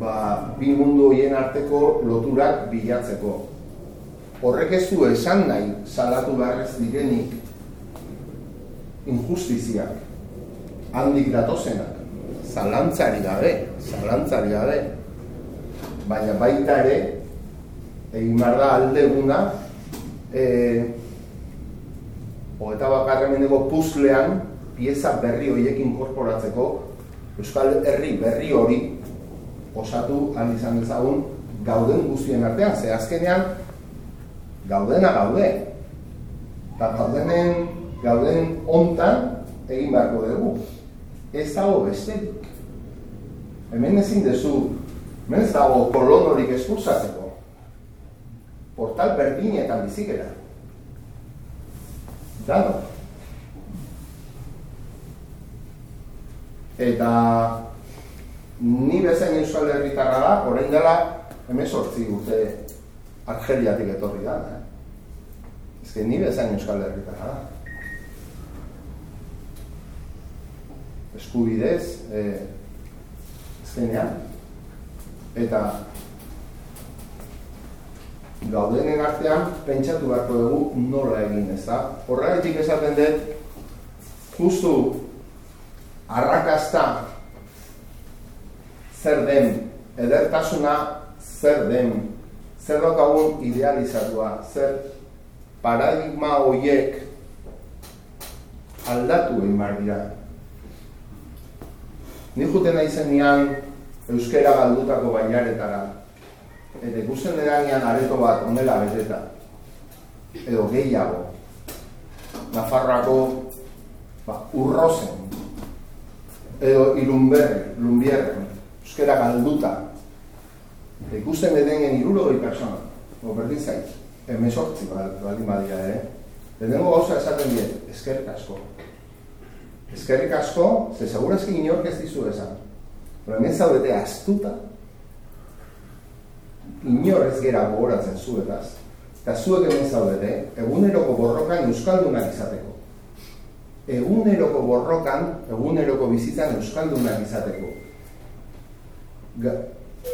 ba, bi mundu horien arteko loturak bilatzeko. Horrek ez du esan nahi salatu beharrez direnik injustiziak, handik datozenak, zalantzari gabe, zalantzari gabe, baina baita ere, egin da aldeguna, e, eta bakarremeneko puzlean, pieza berri horiek inkorporatzeko, Euskal Herri berri hori osatu ahal izan dezagun gauden guztien artean, ze azkenean gaudena gaude. Eta gaudenen, gauden ontan egin beharko dugu. Ez dago besterik. Hemen ezin dezu, hemen ez dago kolon horik eskursatzeko. Portal berdinetan bizikera. Dano. Eta ni bezain euskal herritarra da, orain dela hemen sortzi urte Argeliatik etorri da. Eh? Ez ni bezain euskal herritarra da. Eskubidez, eh, ezkenean, eta gaudenen artean pentsatu beharko dugu nola egin ez da. Horregatik esaten dut, justu arrakasta zer den, edertasuna zer den, zer daukagun idealizatua, zer paradigma horiek aldatu egin behar dira. Ni juten nahi zenian euskera galdutako bainaretara, eta ikusten eranean areto bat onela beteta, edo gehiago, Nafarroako ba, urrozen, edo irunberri, lumbierri, euskera galduta, eta ikusten edenen iruro goi persona, o berdin zait, emesortzi baldin badia ere, lehenengo gauza esaten diet, eskerrik asko. Eskerrik asko, ze segurazki inork ez dizu esan, pero hemen zaudete astuta, inor ez gera gogoratzen zuetaz, eta zuek hemen zaudete, eguneroko borrokan euskaldunak izateko. Eguneroko borrokan, eguneroko bizitzan euskaldunak izateko.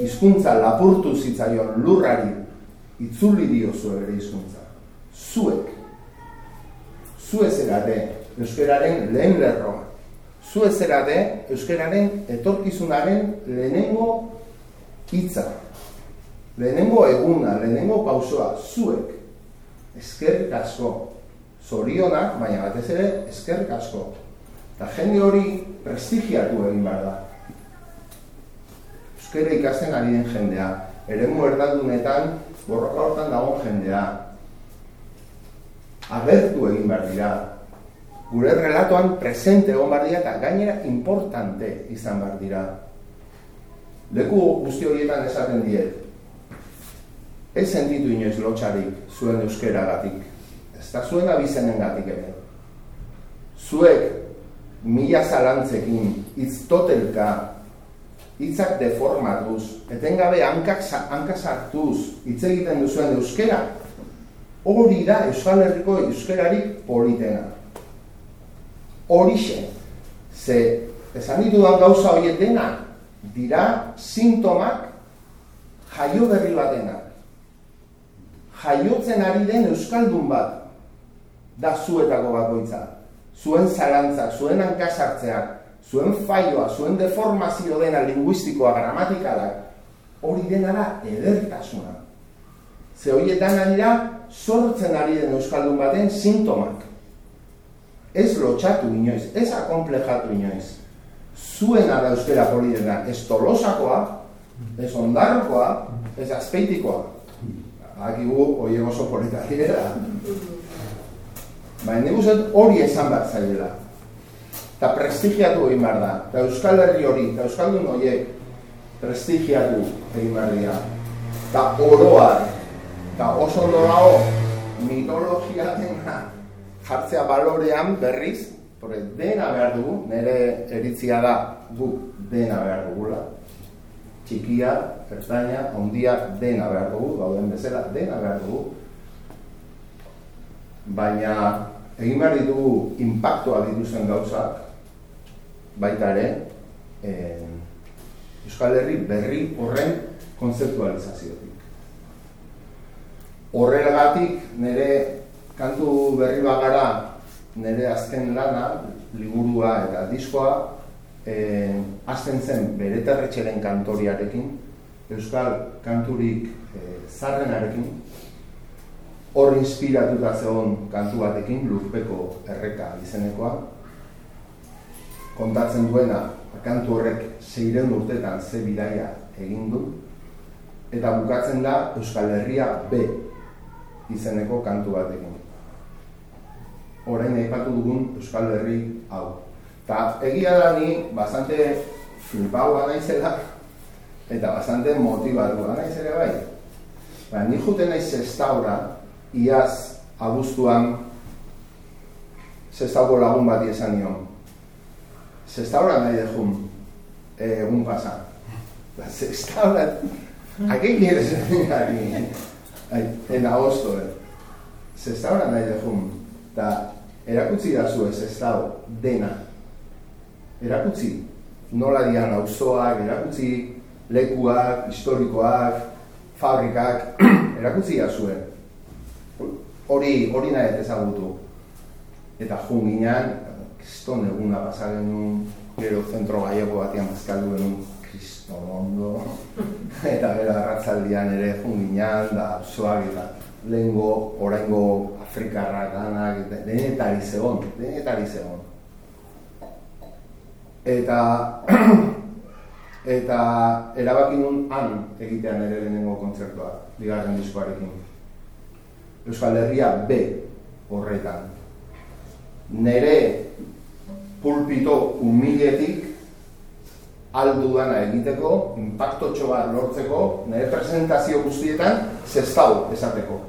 Hizkuntza lapurtu zitzaion lurrari itzuli dio zuen ere hizkuntza. Zuek. Zuez erate euskararen lehen lerroa. Zuez erate euskararen etorkizunaren lehenengo hitza lehenengo eguna, lehenengo pausoa, zuek, eskerrik asko, zorionak, baina batez ere, eskerrik asko. Eta jende hori prestigiatu egin behar da. Euskera ikasten ari den jendea, ere erdaldunetan, borroka hortan dago jendea. Agertu egin behar dira. Gure relatoan presente egon behar dira eta gainera importante izan behar dira. Leku guzti horietan esaten diet, Ez sentitu inoiz lotxarik zuen euskera gatik. Ez da zuen abizenen gatik ere. Zuek mila zalantzekin, hitz totelka, hitzak deformatuz, etengabe hankak, hankak sartuz, hitz egiten duzuen euskera, hori da Euskal Herriko euskerarik politena. Horixe, ze esan ditudan gauza horiek dena, dira sintomak jaio berri batenak jaiotzen ari den euskaldun bat da zuetako bakoitza. Zuen zalantzak, zuen hankasartzeak, zuen faioa, zuen deformazio dena linguistikoa, gramatikalak, hori dena da edertasuna. Ze horietan da, sortzen ari den euskaldun baten sintomak. Ez lotxatu inoiz, ez akomplejatu inoiz. Zuen da euskera polidena, ez tolosakoa, ez ondarrokoa, ez azpeitikoa akigu hori oso polita direla. Baina nik uste hori esan bat zailela. Eta prestigiatu egin behar da. Eta Euskal Herri hori, eta Euskaldun horiek prestigiatu egin behar dira. Eta oroar, eta oso ondo mitologia dena jartzea balorean berriz, porque dena behar dugu, nire eritzia da guk dena behar dugula, txikia, ertaina, ondia dena behar dugu, gauden bezala dena behar dugu. Baina egin behar ditugu impactoa dituzen gauzak, baita ere, eh, Euskal Herri berri horren konzeptualizaziotik. Horregatik nire kantu berri bagara nire azken lana, liburua eta diskoa, eh, azten zen bere terretxeren kantoriarekin, Euskal kanturik eh, zarrenarekin, hor inspiratuta zegoen kantu batekin, lurpeko erreka izenekoa, kontatzen duena, kantu horrek zeiren urtetan ze bidaia egin du, eta bukatzen da Euskal Herria B izeneko kantu batekin. Horain aipatu dugun Euskal Herri hau. Ta egia da ni bastante flipaua naizela eta bastante motivatua naizela bai. Ba, ni juten naiz estaura iaz abuztuan zestauko lagun bat esan nion. Zestaura nahi dejun eh, egun pasa. Ba, zestaura... ¿A qué quieres? En agosto, eh? Zestaura nahi dejun. Ta, erakutsi da zu ez estau dena. Erakutsi. Nola dian auzoak, erakutsi lekuak, historikoak, fabrikak, erakutsi zuen hori hori nahi ezagutu. Eta ginean, kriston eguna pasaren nun, gero zentro gaiago batean bazkaldu genuen, kriston ondo. eta bera ratzaldian ere jun ginean, da zoak eta lehengo, oraingo afrikarrak danak, denetari zegoen, denetari zegoen. Eta eta erabaki nun han egitean ere lehenengo kontzertua, bigarren diskoarekin. Euskal Herria B horretan. Nere pulpito humiletik aldu dana egiteko, impacto bat lortzeko, nire presentazio guztietan, zestau esateko.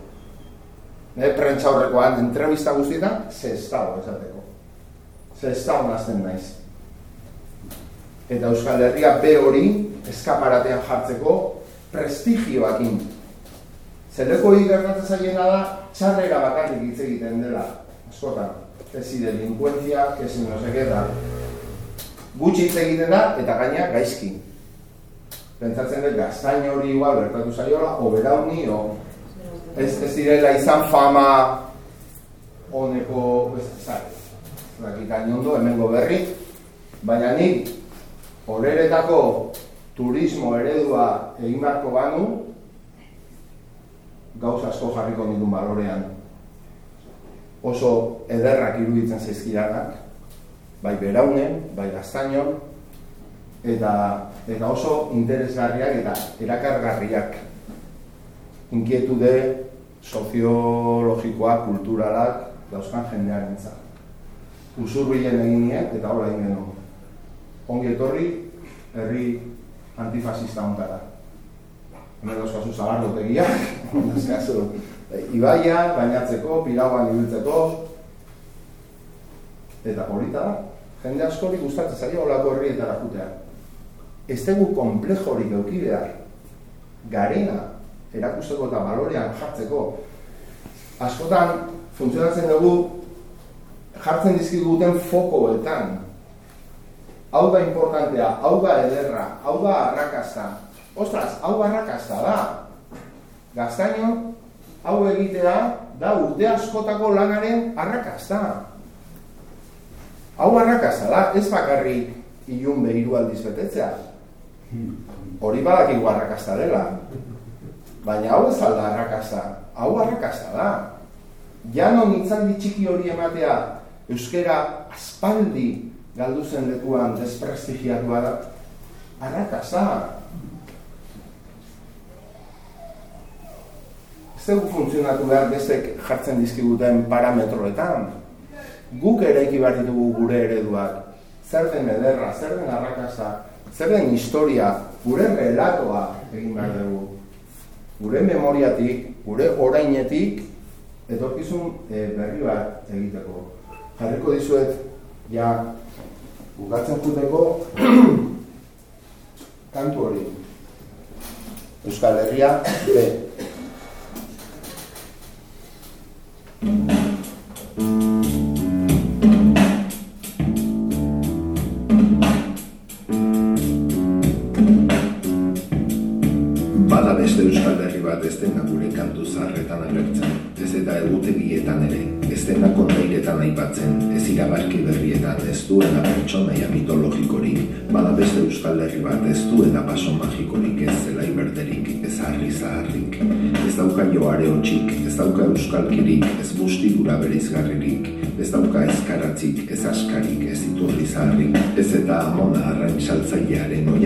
Nire prentsa horrekoan, entrevista guztietan, zestau esateko. Zestau nazten naiz. Eta Euskal Herria B hori eskaparatean jartzeko prestigioakin hori gertatzen zaiena da, txarrera bakarrik hitz egiten dela, askotan, ezi delinkuentzia, ezi no. Gutxi hitz egiten da, eta gaina gaizki. Pentsatzen dut, gaztain hori igual bertatu zaiola, o berauni, o ez, ez direla izan fama honeko, ez ondo, hemengo berri, baina nik, horeretako turismo eredua egin beharko banu, gauza asko jarriko nindun balorean oso ederrak iruditzen zaizkidanak, bai beraunen, bai gaztainon, eta, eta oso interesgarriak eta erakargarriak inkietude soziologikoak, kulturalak dauzkan jendearen za. Usurbilen egin eta hola egin genuen. Ongi etorri, herri antifasista ontara hemen dauzkazu zagardotegiak, dauzkazu e, ibaia, bainatzeko, pirauan ibiltzeko, eta polita da, jende askori gustatzen zaio olako herrietara jutea. Ez dugu komplejorik euki behar, garena, erakusteko eta balorean jartzeko. Askotan, funtzionatzen dugu, jartzen dizkiguten fokoetan. Hau da importantea, hau da ederra, hau da arrakasta, ostras, hau barrakazta da. Gaztaino, hau egitea da urte askotako lanaren arrakazta. Hau arrakazta da, ez bakarrik ilun behiru aldiz betetzea. Hori badak arrakazta dela. Baina hau ez alda arrakazta, hau arrakazta da. Jano nintzaldi txiki hori ematea euskera aspaldi galdu zen lekuan desprestigiatua da. Arrakazta, zeu funtzionatu behar bestek jartzen dizkiguten parametroetan. Guk ere behar ditugu gure ereduak. Zer den ederra, zer den arrakasa, zer den historia, gure relatoa egin behar dugu. Gure memoriatik, gure orainetik, etorkizun e, berri bat egiteko. Jarriko dizuet, ja, bukatzen juteko, kantu hori. Euskal Herria, B. thank you Euskal Herri bat ez dena gure kantu zarretan agertzen, ez eta egutegietan ere, ez dena kontairetan aipatzen, ez irabarki duena pertsonaia mitologikorik, bada beste Euskal Herri bat ez duena paso magikorik ez zela iberderik, ez harri zaharrik, ez dauka joare hotxik, ez dauka euskalkirik, ez busti berizgarririk, ez dauka ezkaratzik, ez askarik, ez iturri zaharrik, ez eta amona arrain saltzailearen oi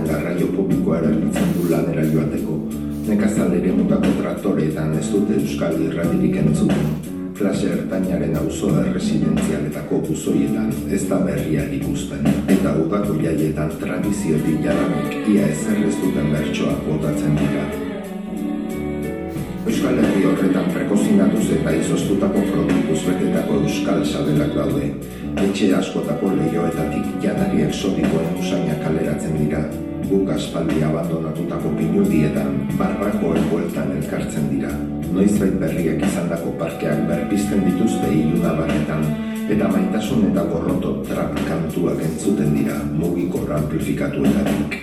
ezinbestean garraio publikoa erabiltzen du lanera joateko. Nekazal ere mutako traktoreetan ez dute euskal irratirik entzuten. Klase ertainaren auzo residenzialetako buzoietan ez da berria ikusten. Eta udako jaietan tradiziotik jaranik ia ezer ez duten bertsoak botatzen dira. Euskal Herri horretan prekozinatuz eta izostutako produktuz betetako euskal sabelak daude etxe askotako lehioetatik janari exotikoen usaina kaleratzen dira, guk aspaldi abandonatutako pinudietan, barbakoen bueltan elkartzen dira. Noizbait berriak izandako parkeak berpizten dituzte iluna barretan, eta maitasun eta gorroto trap kantuak entzuten dira mugiko amplifikatuetatik.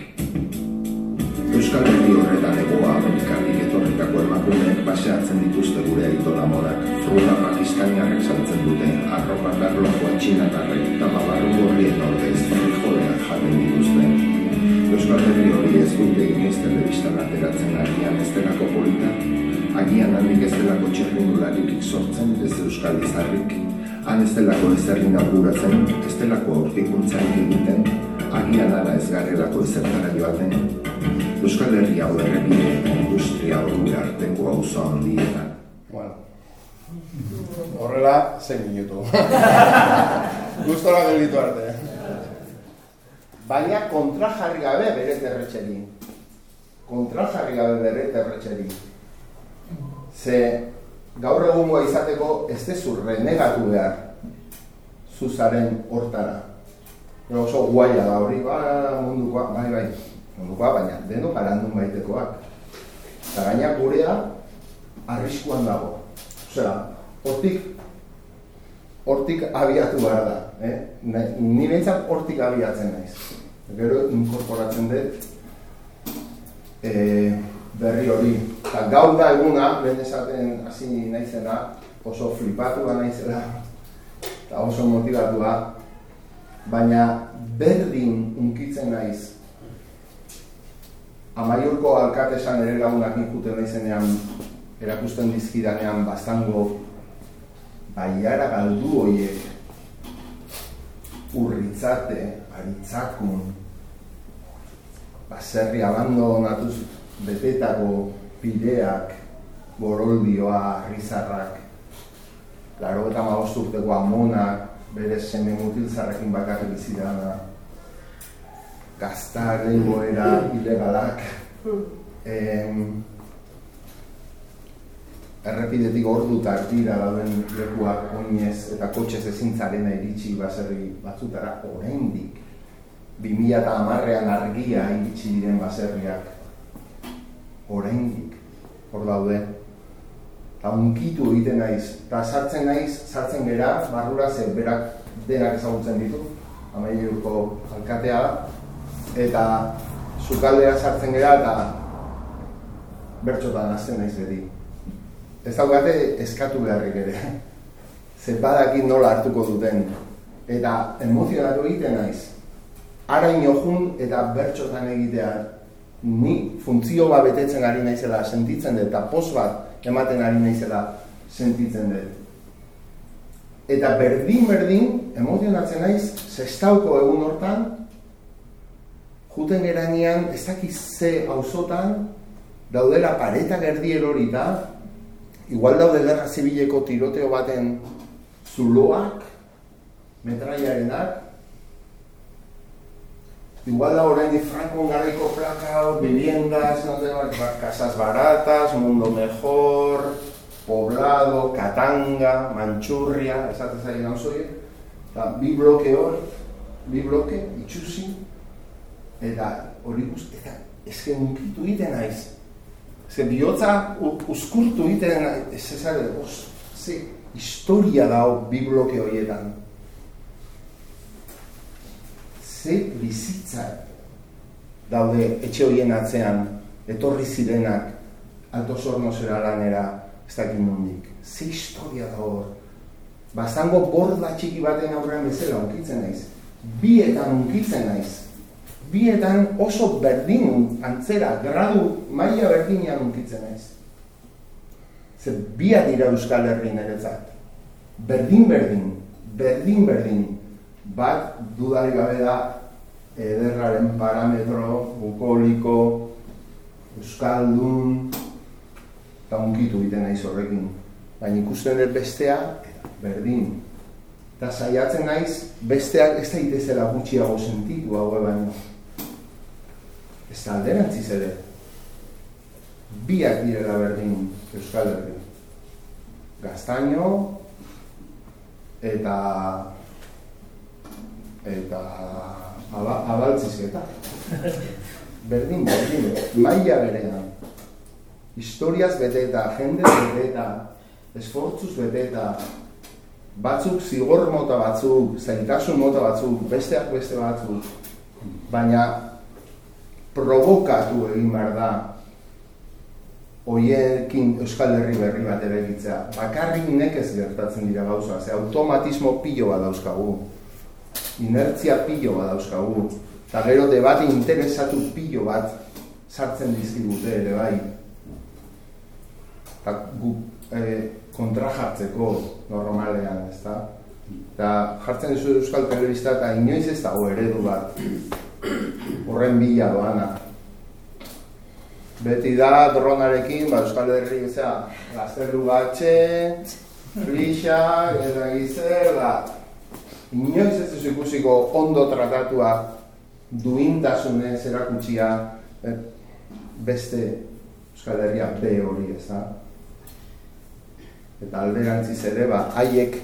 Euskal Herri horretan egoa Amerikatik etorritako emakumeek paseatzen dituzte gure aitona modak, fruta pakistaniarrek saltzen dute, arropa garloko atxinatarrek eta babarru gorrien ordez frijoleak jaten dituzte. Euskal Herri hori ez dute inoiz telebistan ateratzen agian ez delako polita, agian handik ez delako txerrindularirik sortzen ez Euskal Izarrik, han ez delako ezerrin auguratzen, ez delako aurkikuntzarik egiten, agian ara ez garrelako ezertara joaten, Euskal Herria hau errepide eta industria hori arteko hau Bueno. Horrela, zein minutu. Gustora gelditu arte. Baina kontra jarri gabe bere terretxeri. Kontra jarri gabe bere terretxeri. Ze gaur egungoa izateko ez dezu renegatu behar zuzaren hortara. oso guaia da hori, ba, mundukoa, bai, bai mundukoa, baina deno garandun baitekoak. Eta gaina gurea arriskuan dago. Osea, hortik hortik abiatu behar da. Eh? Ni behintzat hortik abiatzen naiz. Gero inkorporatzen dut e, berri hori. Eta gau da eguna, lehen esaten hasi naizena, oso flipatua naizela, eta oso motivatua, baina berdin unkitzen naiz Amaiurko alkatesan ere lagunak ikuten naizenean erakusten dizkidanean bastango baiara galdu hoiek urritzate, aritzakun. Baserri abandonatuz betetako pideak boroldioa, rizarrak laro eta magosturteko amonak bere seme mutilzarrekin bakarrik bizidana gazta era ilegalak. Em, errepidetik ordu tartira dauden lekuak oinez eta kotxez ezintzaren iritsi baserri batzutara oraindik 2000 eta amarrean argia iritsi diren baserriak oraindik hor daude eta unkitu egiten naiz eta sartzen naiz, sartzen gera barrura ze berak denak ezagutzen ditu amaiurko alkatea eta sukaldea sartzen gara eta bertxotan azten naiz beti. Ez daukate eskatu beharrik ere. Zepadakin nola hartuko duten. Eta emozionatu egiten naiz. Ara inojun eta bertxotan egitea ni funtzio bat betetzen ari naizela sentitzen dut eta pos bat ematen ari naizela sentitzen dut. Eta berdin-berdin emozionatzen naiz zestauko egun hortan juten geranean, ez dakiz ze auzotan daudela pareta gerdi erorita, igual daude gerra zibileko tiroteo baten zuloak, metraiarenak, igual da orain di Franco garaiko plaka, viviendas, no te, casas baratas, mundo mejor, Poblado, Katanga, Manchurria, esaten zain gauzoi, eta bi bloke hor, bi bloke, itxusi, eta hori guzti, eta ezken unkitu egiten naiz. Ezken bihotza uzkurtu egiten ez ezare, os, ze historia dao bi bloke horietan. Ze bizitza daude etxe horien atzean, etorri zirenak, alto zornozera lanera, ez dakit mundik. Ze historia da hor. Bazango borda txiki baten aurrean bezala unkitzen naiz. Bietan unkitzen naiz. Bietan oso berdin antzera, gradu maila berdinean unkitzen naiz. Ze bia dira Euskal Herri niretzat. Berdin berdin, berdin berdin. Bat dudari gabe da ederraren parametro, bukoliko, Euskaldun, eta unkitu egiten naiz horrekin. Baina ikusten dut bestea, berdin. Eta saiatzen naiz, besteak ez da itezela gutxiago sentitu hau baino. Ez alderantziz ere. Biak direla berdin Euskal Herri. Gaztaino eta eta abaltzizketa. Berdin, berdin, maia berean historiaz bete eta jende bete eta esfortzuz bete eta batzuk zigor mota batzuk, zaitasun mota batzuk, besteak beste batzuk, baina provokatu egin behar da oiekin Euskal Herri berri bat ere egitzea. Bakarrik nekez gertatzen dira gauza, ze automatismo pilo bat dauzkagu, inertzia pilo bat dauzkagu, eta gero debate interesatu pilo bat sartzen dizkibute ere bai eta gu e, kontra jartzeko normalean, ez da? Eta jartzen dizu Euskal Telebista eta inoiz ez dago eredu bat horren bila doana. Beti da dronarekin, ba, Euskal Herri ezea, gazterru batxe, frixa, eta gizer, da, inoiz ez duzu ikusiko ondo tratatua duintasunez erakutsia eh, beste Euskal Herria B hori, ez da? eta alderantziz ere, ba, haiek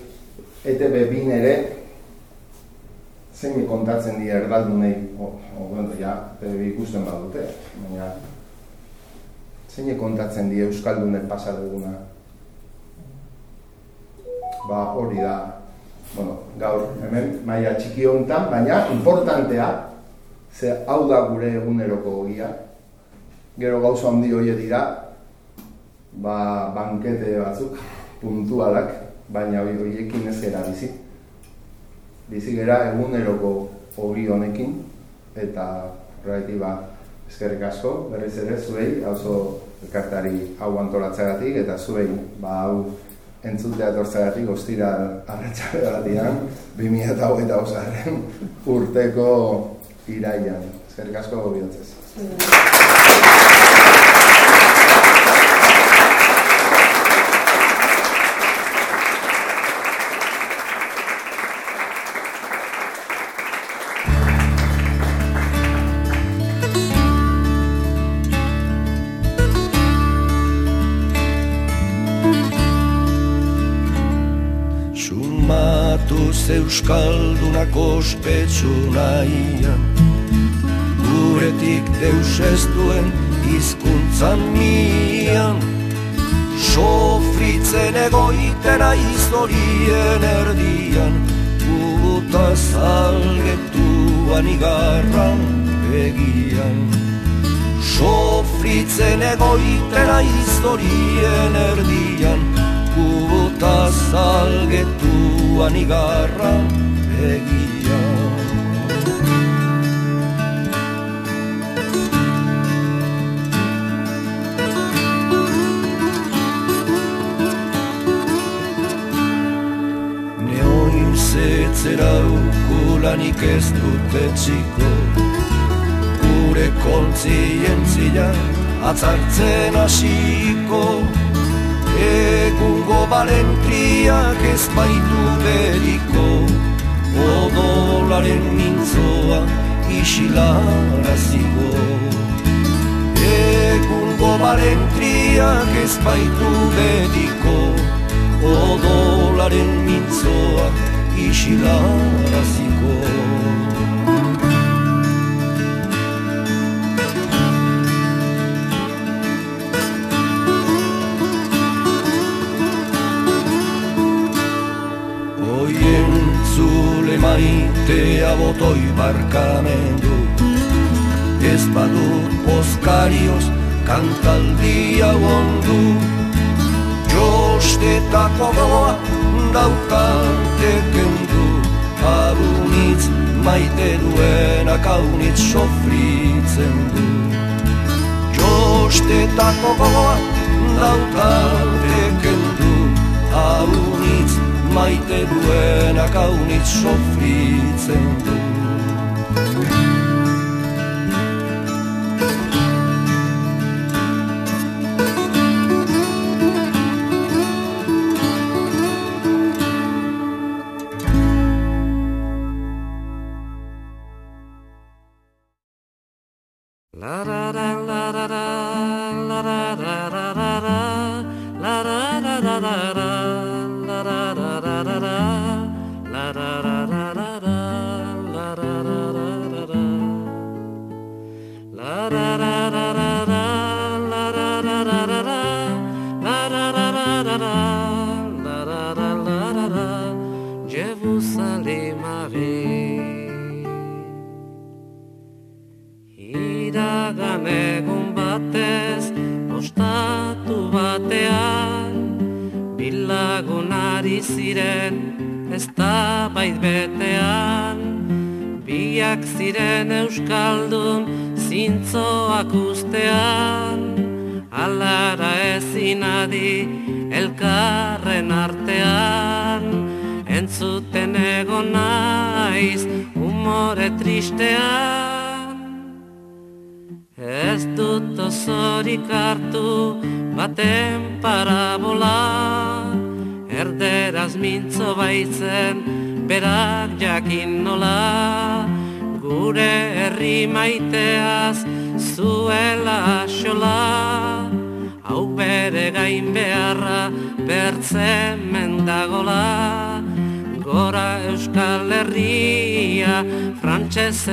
ETB bin ere zein kontatzen dira erdaldunei, bueno, ja, ikusten badute, baina zein kontatzen dira Euskaldune pasa duguna. Ba, hori da, bueno, gaur, hemen, maia txiki honetan, baina importantea, ze hau da gure eguneroko gogia, gero gauza handi hori dira, ba, bankete batzuk, puntualak, baina hori horiekin ez gara bizi. Bizi gara eguneroko hori honekin, eta horretik ba, eskerrik asko, berriz ere, zuei, hauzo elkartari hau antolatzagatik, eta zuei, ba, hau entzutea etortzagatik, ostira arretxare batian, 2000 eta hogeita osaren urteko iraian. Eskerrik asko gobiatzez. Euskaldunak ospetsu nahian. Guretik deus ez duen izkuntzan mian. Sofritzen egoiten aizorien erdian Guta zalgetuan igarran egian. Sofritzen egoiten aizorien erdian Guta zalgetuan igarran egia Neoin zetzera ukulanik ez dute txiko. Gure kontzien zila atzartzen hasiko Egungo balentriak ez baitu beriko odolaren mintzoa isilaraziko Egungo balentriak ez baitu betiko Odolaren mintzoa isilaraziko zule maitea botoi barkamendu Ez badut poskarioz kantaldia ondu. Jostetako goa daukante kendu. Abunitz maite duen akaunitz sofritzen du. Jostetako goa daukante maite duen akaunitz sofritzen du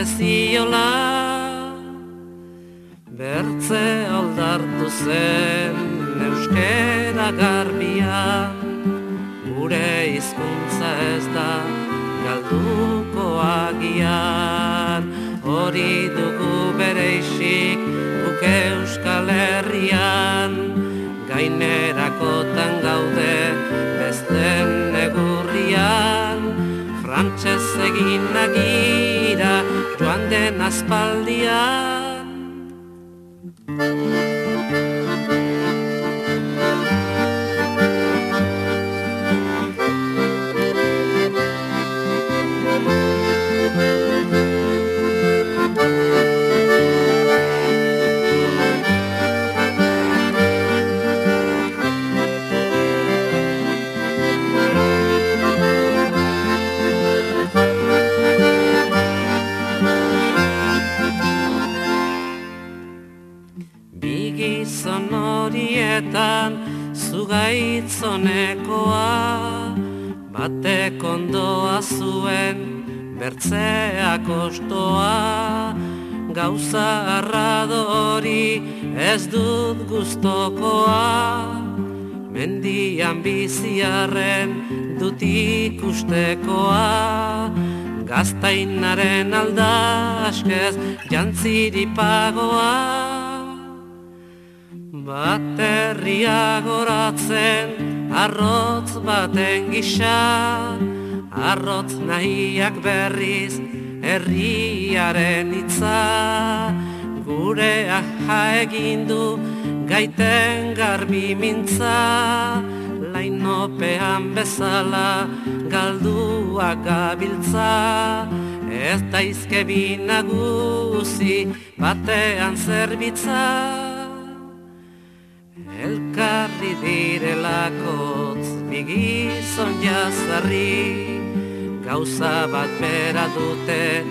fantasy. Ez daizke binaguzi batean zerbitza. Elkarri direlakotz bigizon jazarri Gauza bat bera dute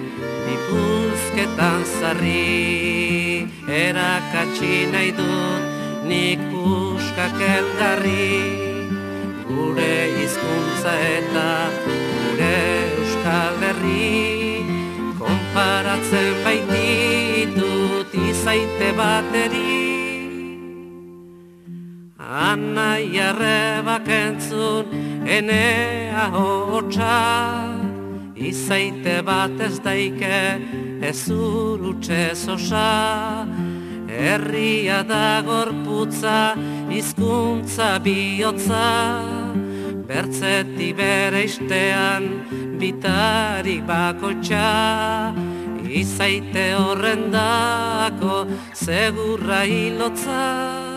dipuzketan zarri. Erakatsi nahi dut nik uskak elgarri gure hizkuntza eta izaite bateri. Anai arrebak entzun enea hotxa Izaite bat ez daike ez urutxe zosa. Herria da gorputza izkuntza bihotza. Bertzeti bere istean bitarik bakotxa Izaite horrendako segurra hilotza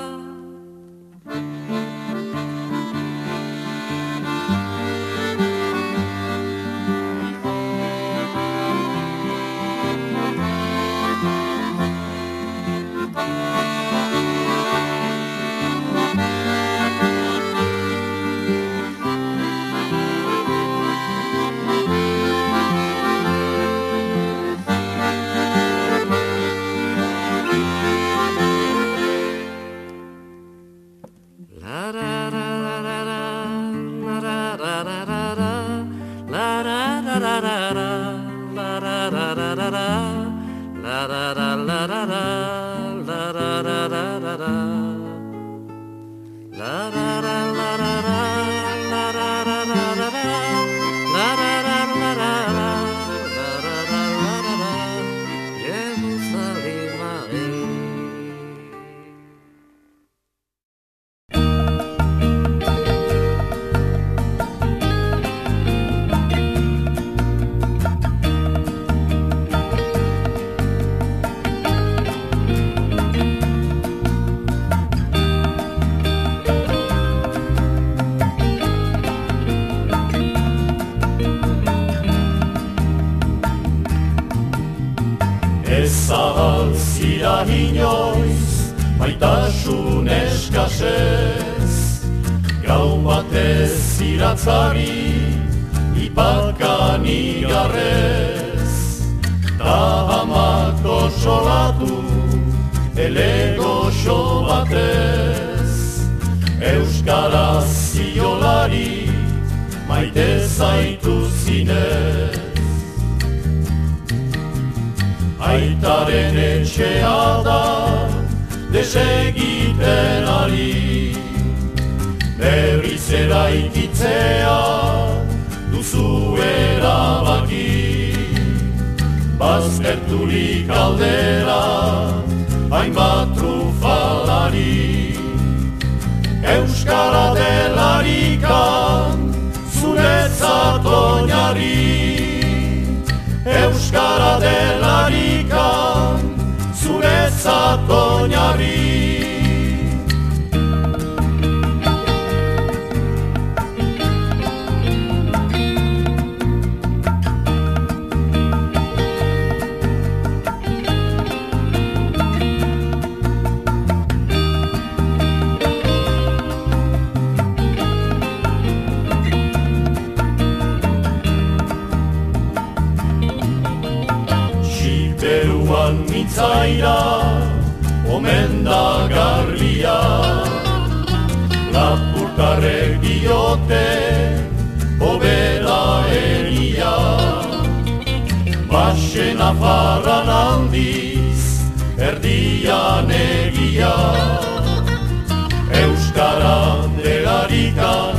gara delarikan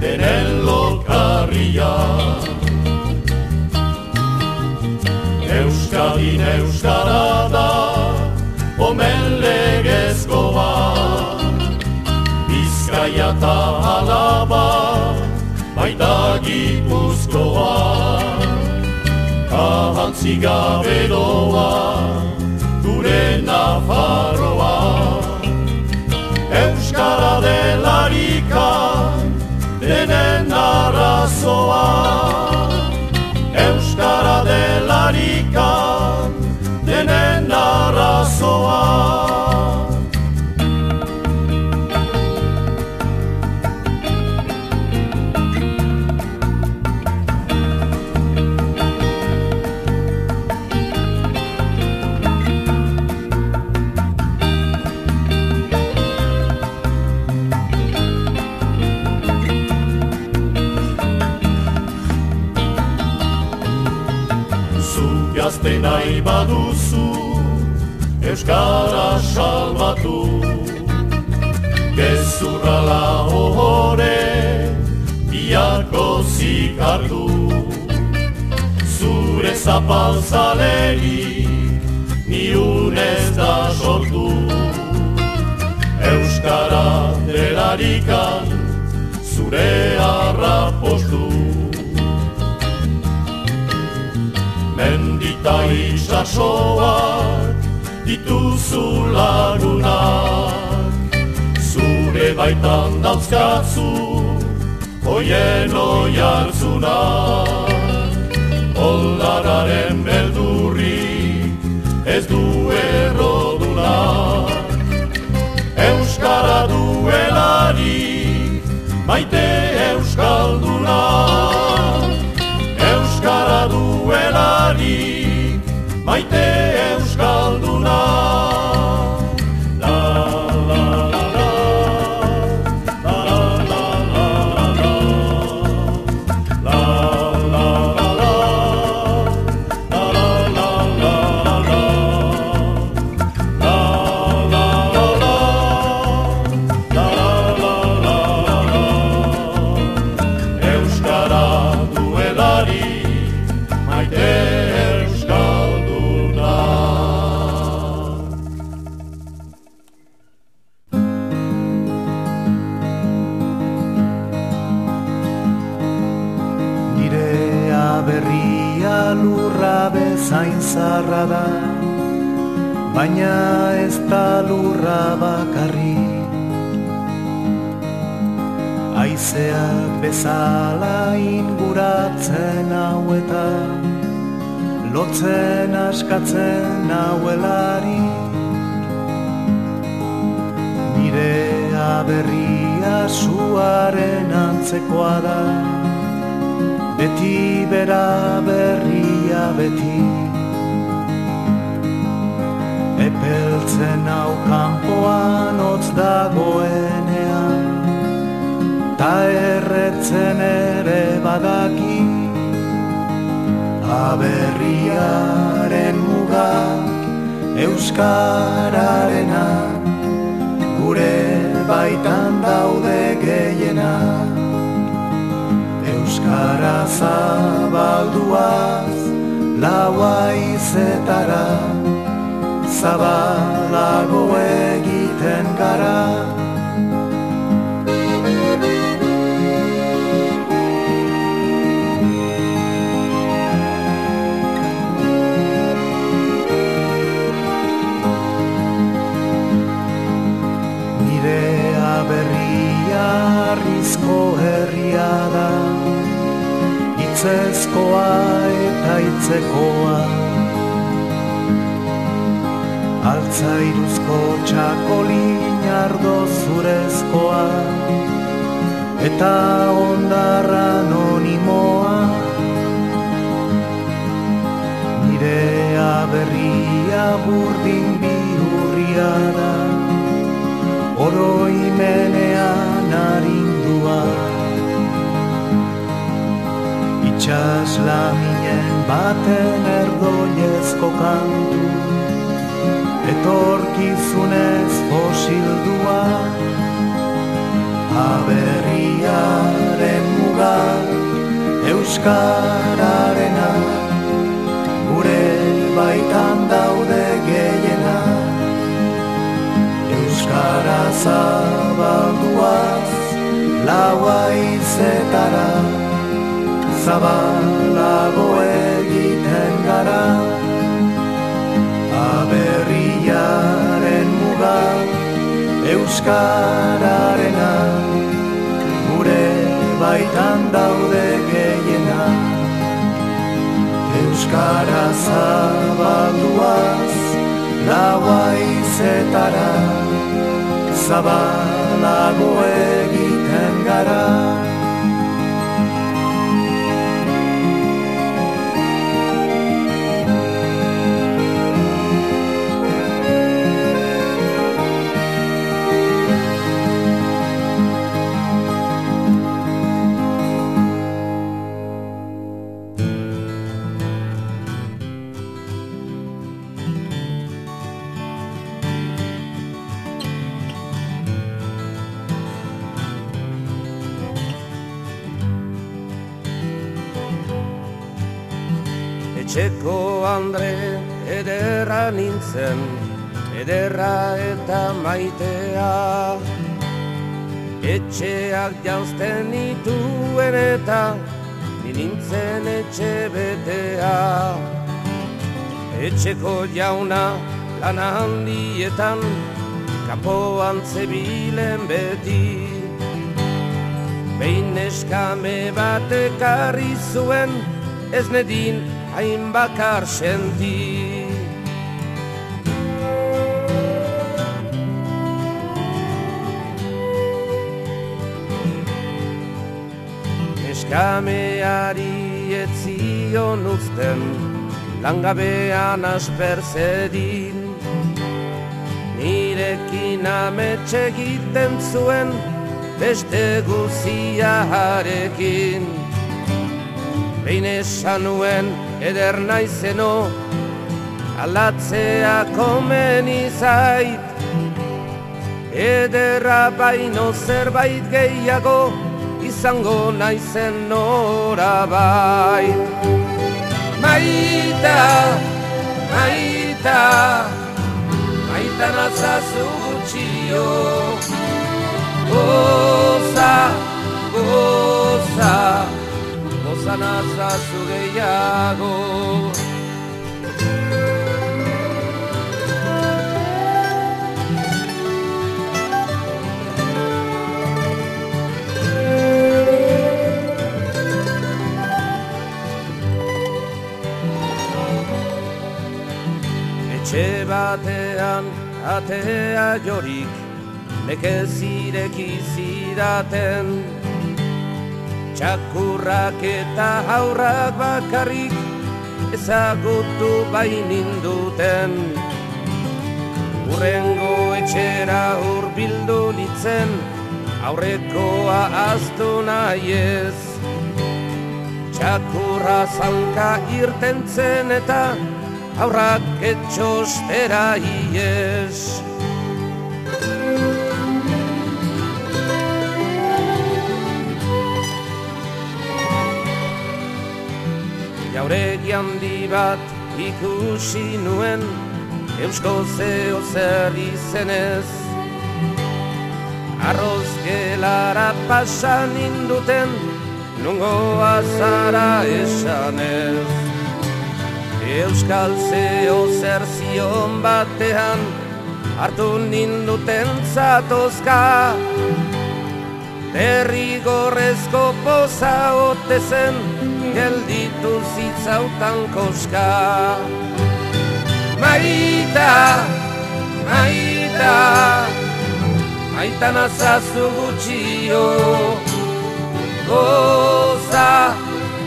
denen lokarria. Euskadin euskara da, omen legezkoa, bizkaia eta alaba, baita gipuzkoa. Kahantzi gabe doa, gure nafarroa, da dela baduzu Euskara salbatu. Gezurra la ohore Biarko zikartu Zure zapal zalerik Niunez da sortu. Euskara delarikan Zure harrapostu Mendita itxasoak dituzu lagunak. Zure baitan dauzkatzu hoien oi hartzunak Oldararen beldurrik ez du errodunak. Euskara duelarik maite Euskaldunak duelarik maite euskalduna bezala inguratzen hauetan Lotzen askatzen hauelari. Nire aberria suaren antzekoa da Beti bera berria beti Epeltzen hau kanpoan otz dagoenean ta erretzen ere badaki aberriaren mugak euskararena gure baitan daude gehiena. Euskara zabalduaz laua izetara zabalago egiten gara. Harrizko herria da. Itzezkoa eta itzekoa Altzairuzko txakolin ardo zurezkoa. Eta ondarra anonimoa. Nire aberria burdin bihurria da. Oroimenean arindua. Itxas laminen baten erdoiezko kantu Etorkizunez fosildua Aberriaren muga Euskararena Gure baitan daude gehienak Euskara zabalduaz laua izetara Zabalago egiten gara Aberriaren muga Euskararena Gure baitan daude gehiena. Euskara zabalduaz laua izetara zabalago egiten gara Andre ederra nintzen Ederra eta maitea. Etxeak jauzten nituen eta Nintzen etxe betea. Etxeko jauna lana handietan Kapoan zebilen beti. Behin eskame bat ekarri zuen Ez nedin hain bakar senti. Eskameari etzion uzten Langabean asper zedin Nirekin ametxe egiten zuen beste guzia harekin. Behin esan nuen eder naizeno Alatzea komen izait. Ederra baino zerbait gehiago Izango naizen nora bait Maita, maita Maita nazazu gutxio. Goza, goza, goza naza gehiago. Etxe batean atea jorik nekez ireki zidaten Txakurrak eta aurrak bakarrik ezagutu bainin duten Urrengo etxera urbildu nitzen aurrekoa aztu nahi ez Txakurra zanka irten zen eta aurrak etxostera iez jauregi handi bat ikusi nuen Eusko zeo zer izenez. Arroz gelara pasan induten Nungo azara esanez. Euskal zeo zer zion batean Artu ninduten zatozka. Derrigorrezko poza otezen gelditu zitzautan koska Maita, maita, maita nazazu gutxio. Goza,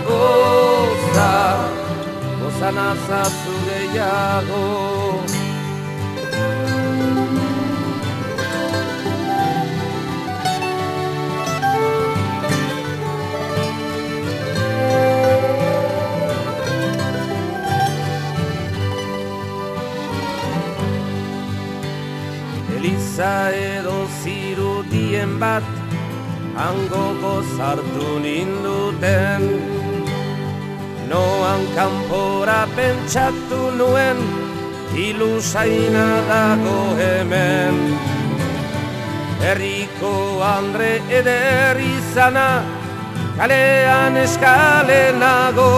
goza, goza nazazu gehiago Eliza edo zirudien bat Hango gozartu ninduten. Noan kanpora pentsatu nuen Ilusaina dago hemen. Herriko Andre eder izana Kalean eskalenago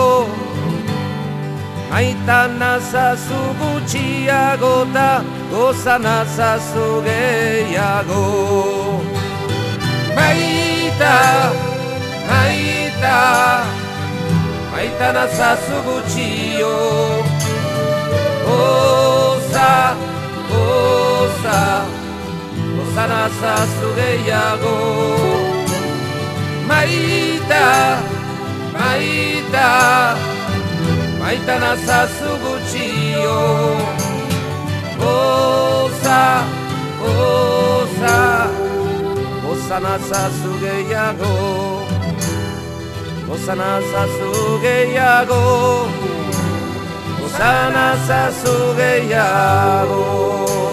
Aita nazazu gutxiago ta goza nazazu gehiago. Maita, maita, maita nazazu gutxio. Goza, goza, goza nazazu gehiago. Maita, maita, maita nazazu gutxio Goza, goza, goza nazazu gehiago Goza nazazu gehiago Goza nazazu gehiago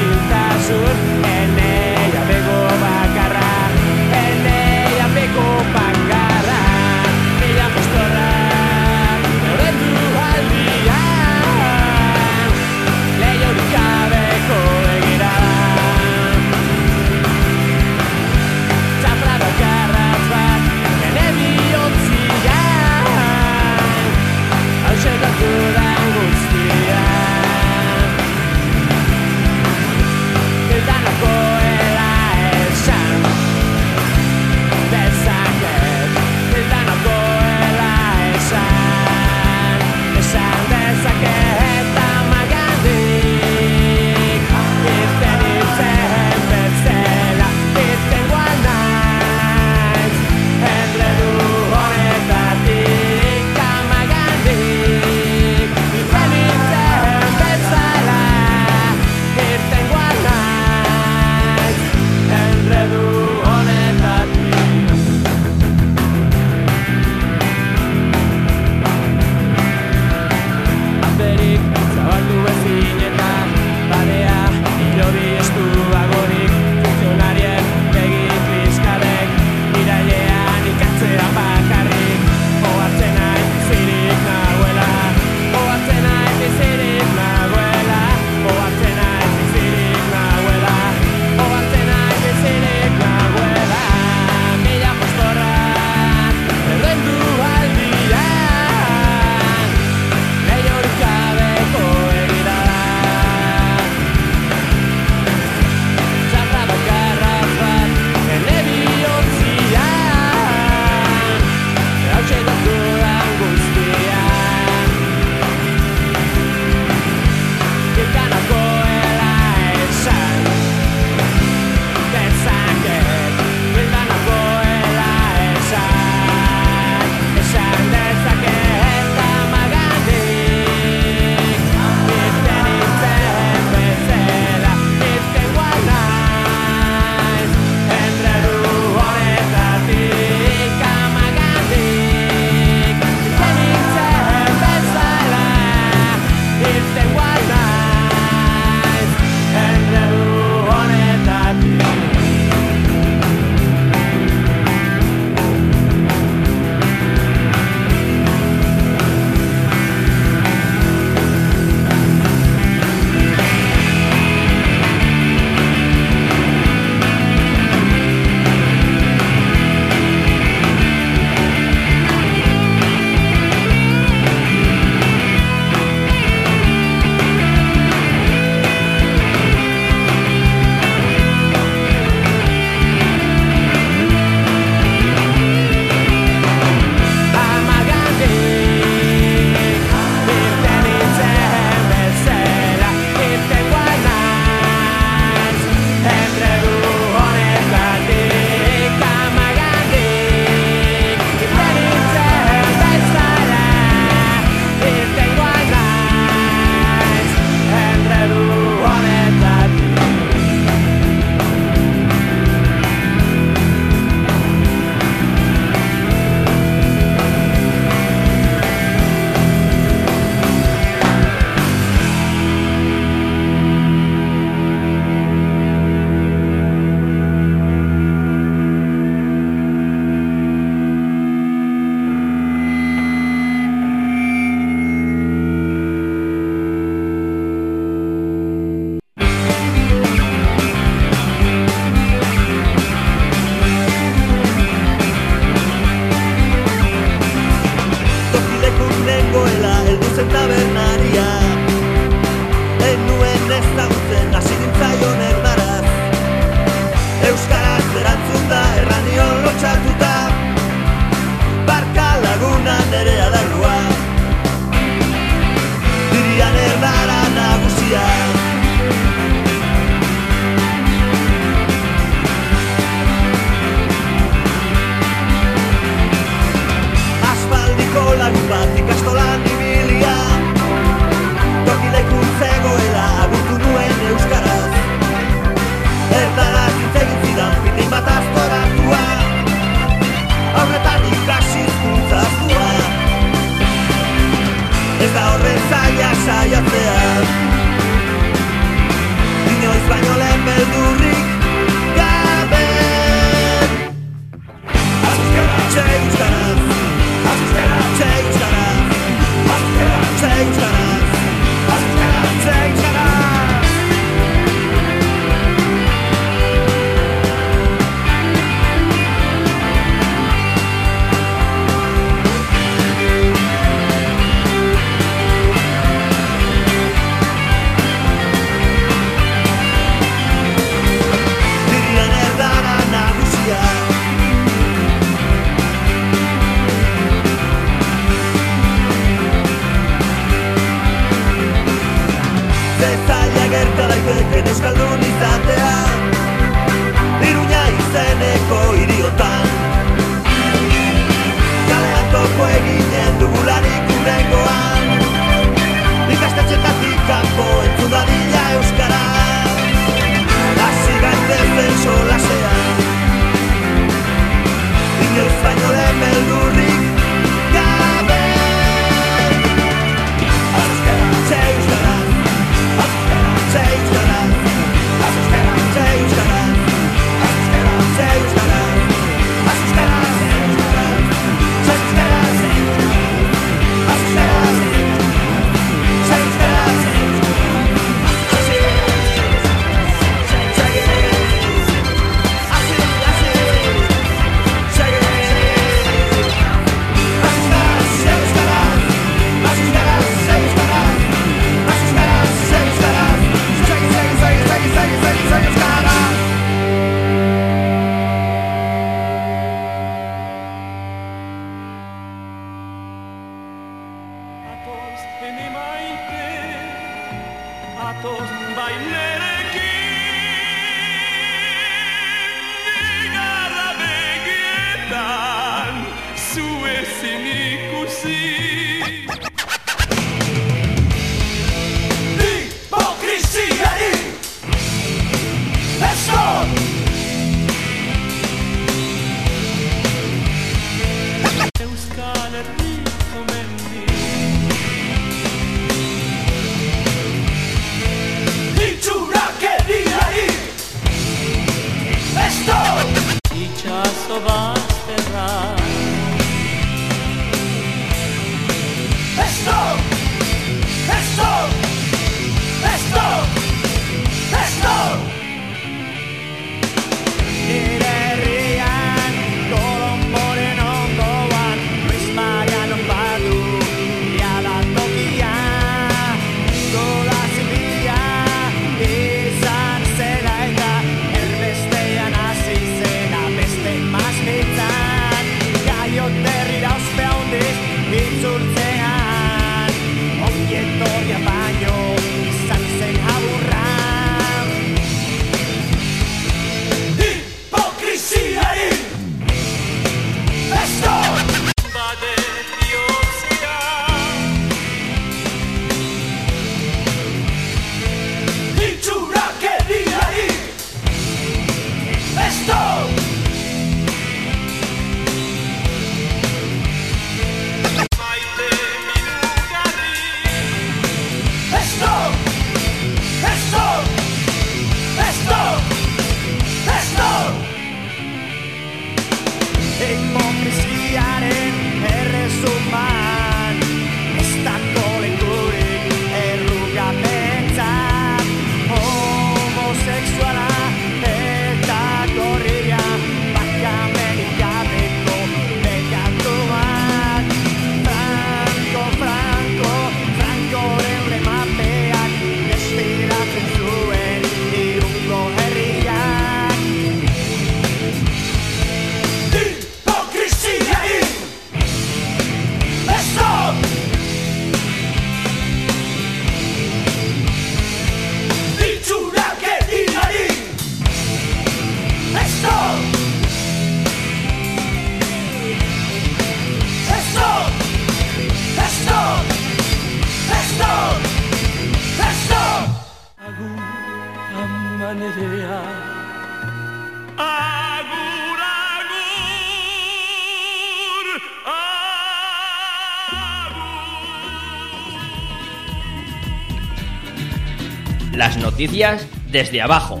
noticias desde abajo.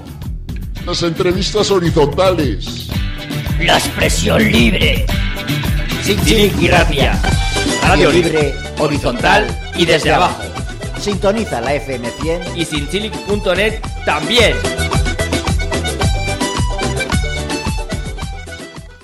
Las entrevistas horizontales. La expresión libre. Sin y racia. Radio libre, horizontal y desde abajo. Sintoniza la FM 100 Y Sinchilic.net también.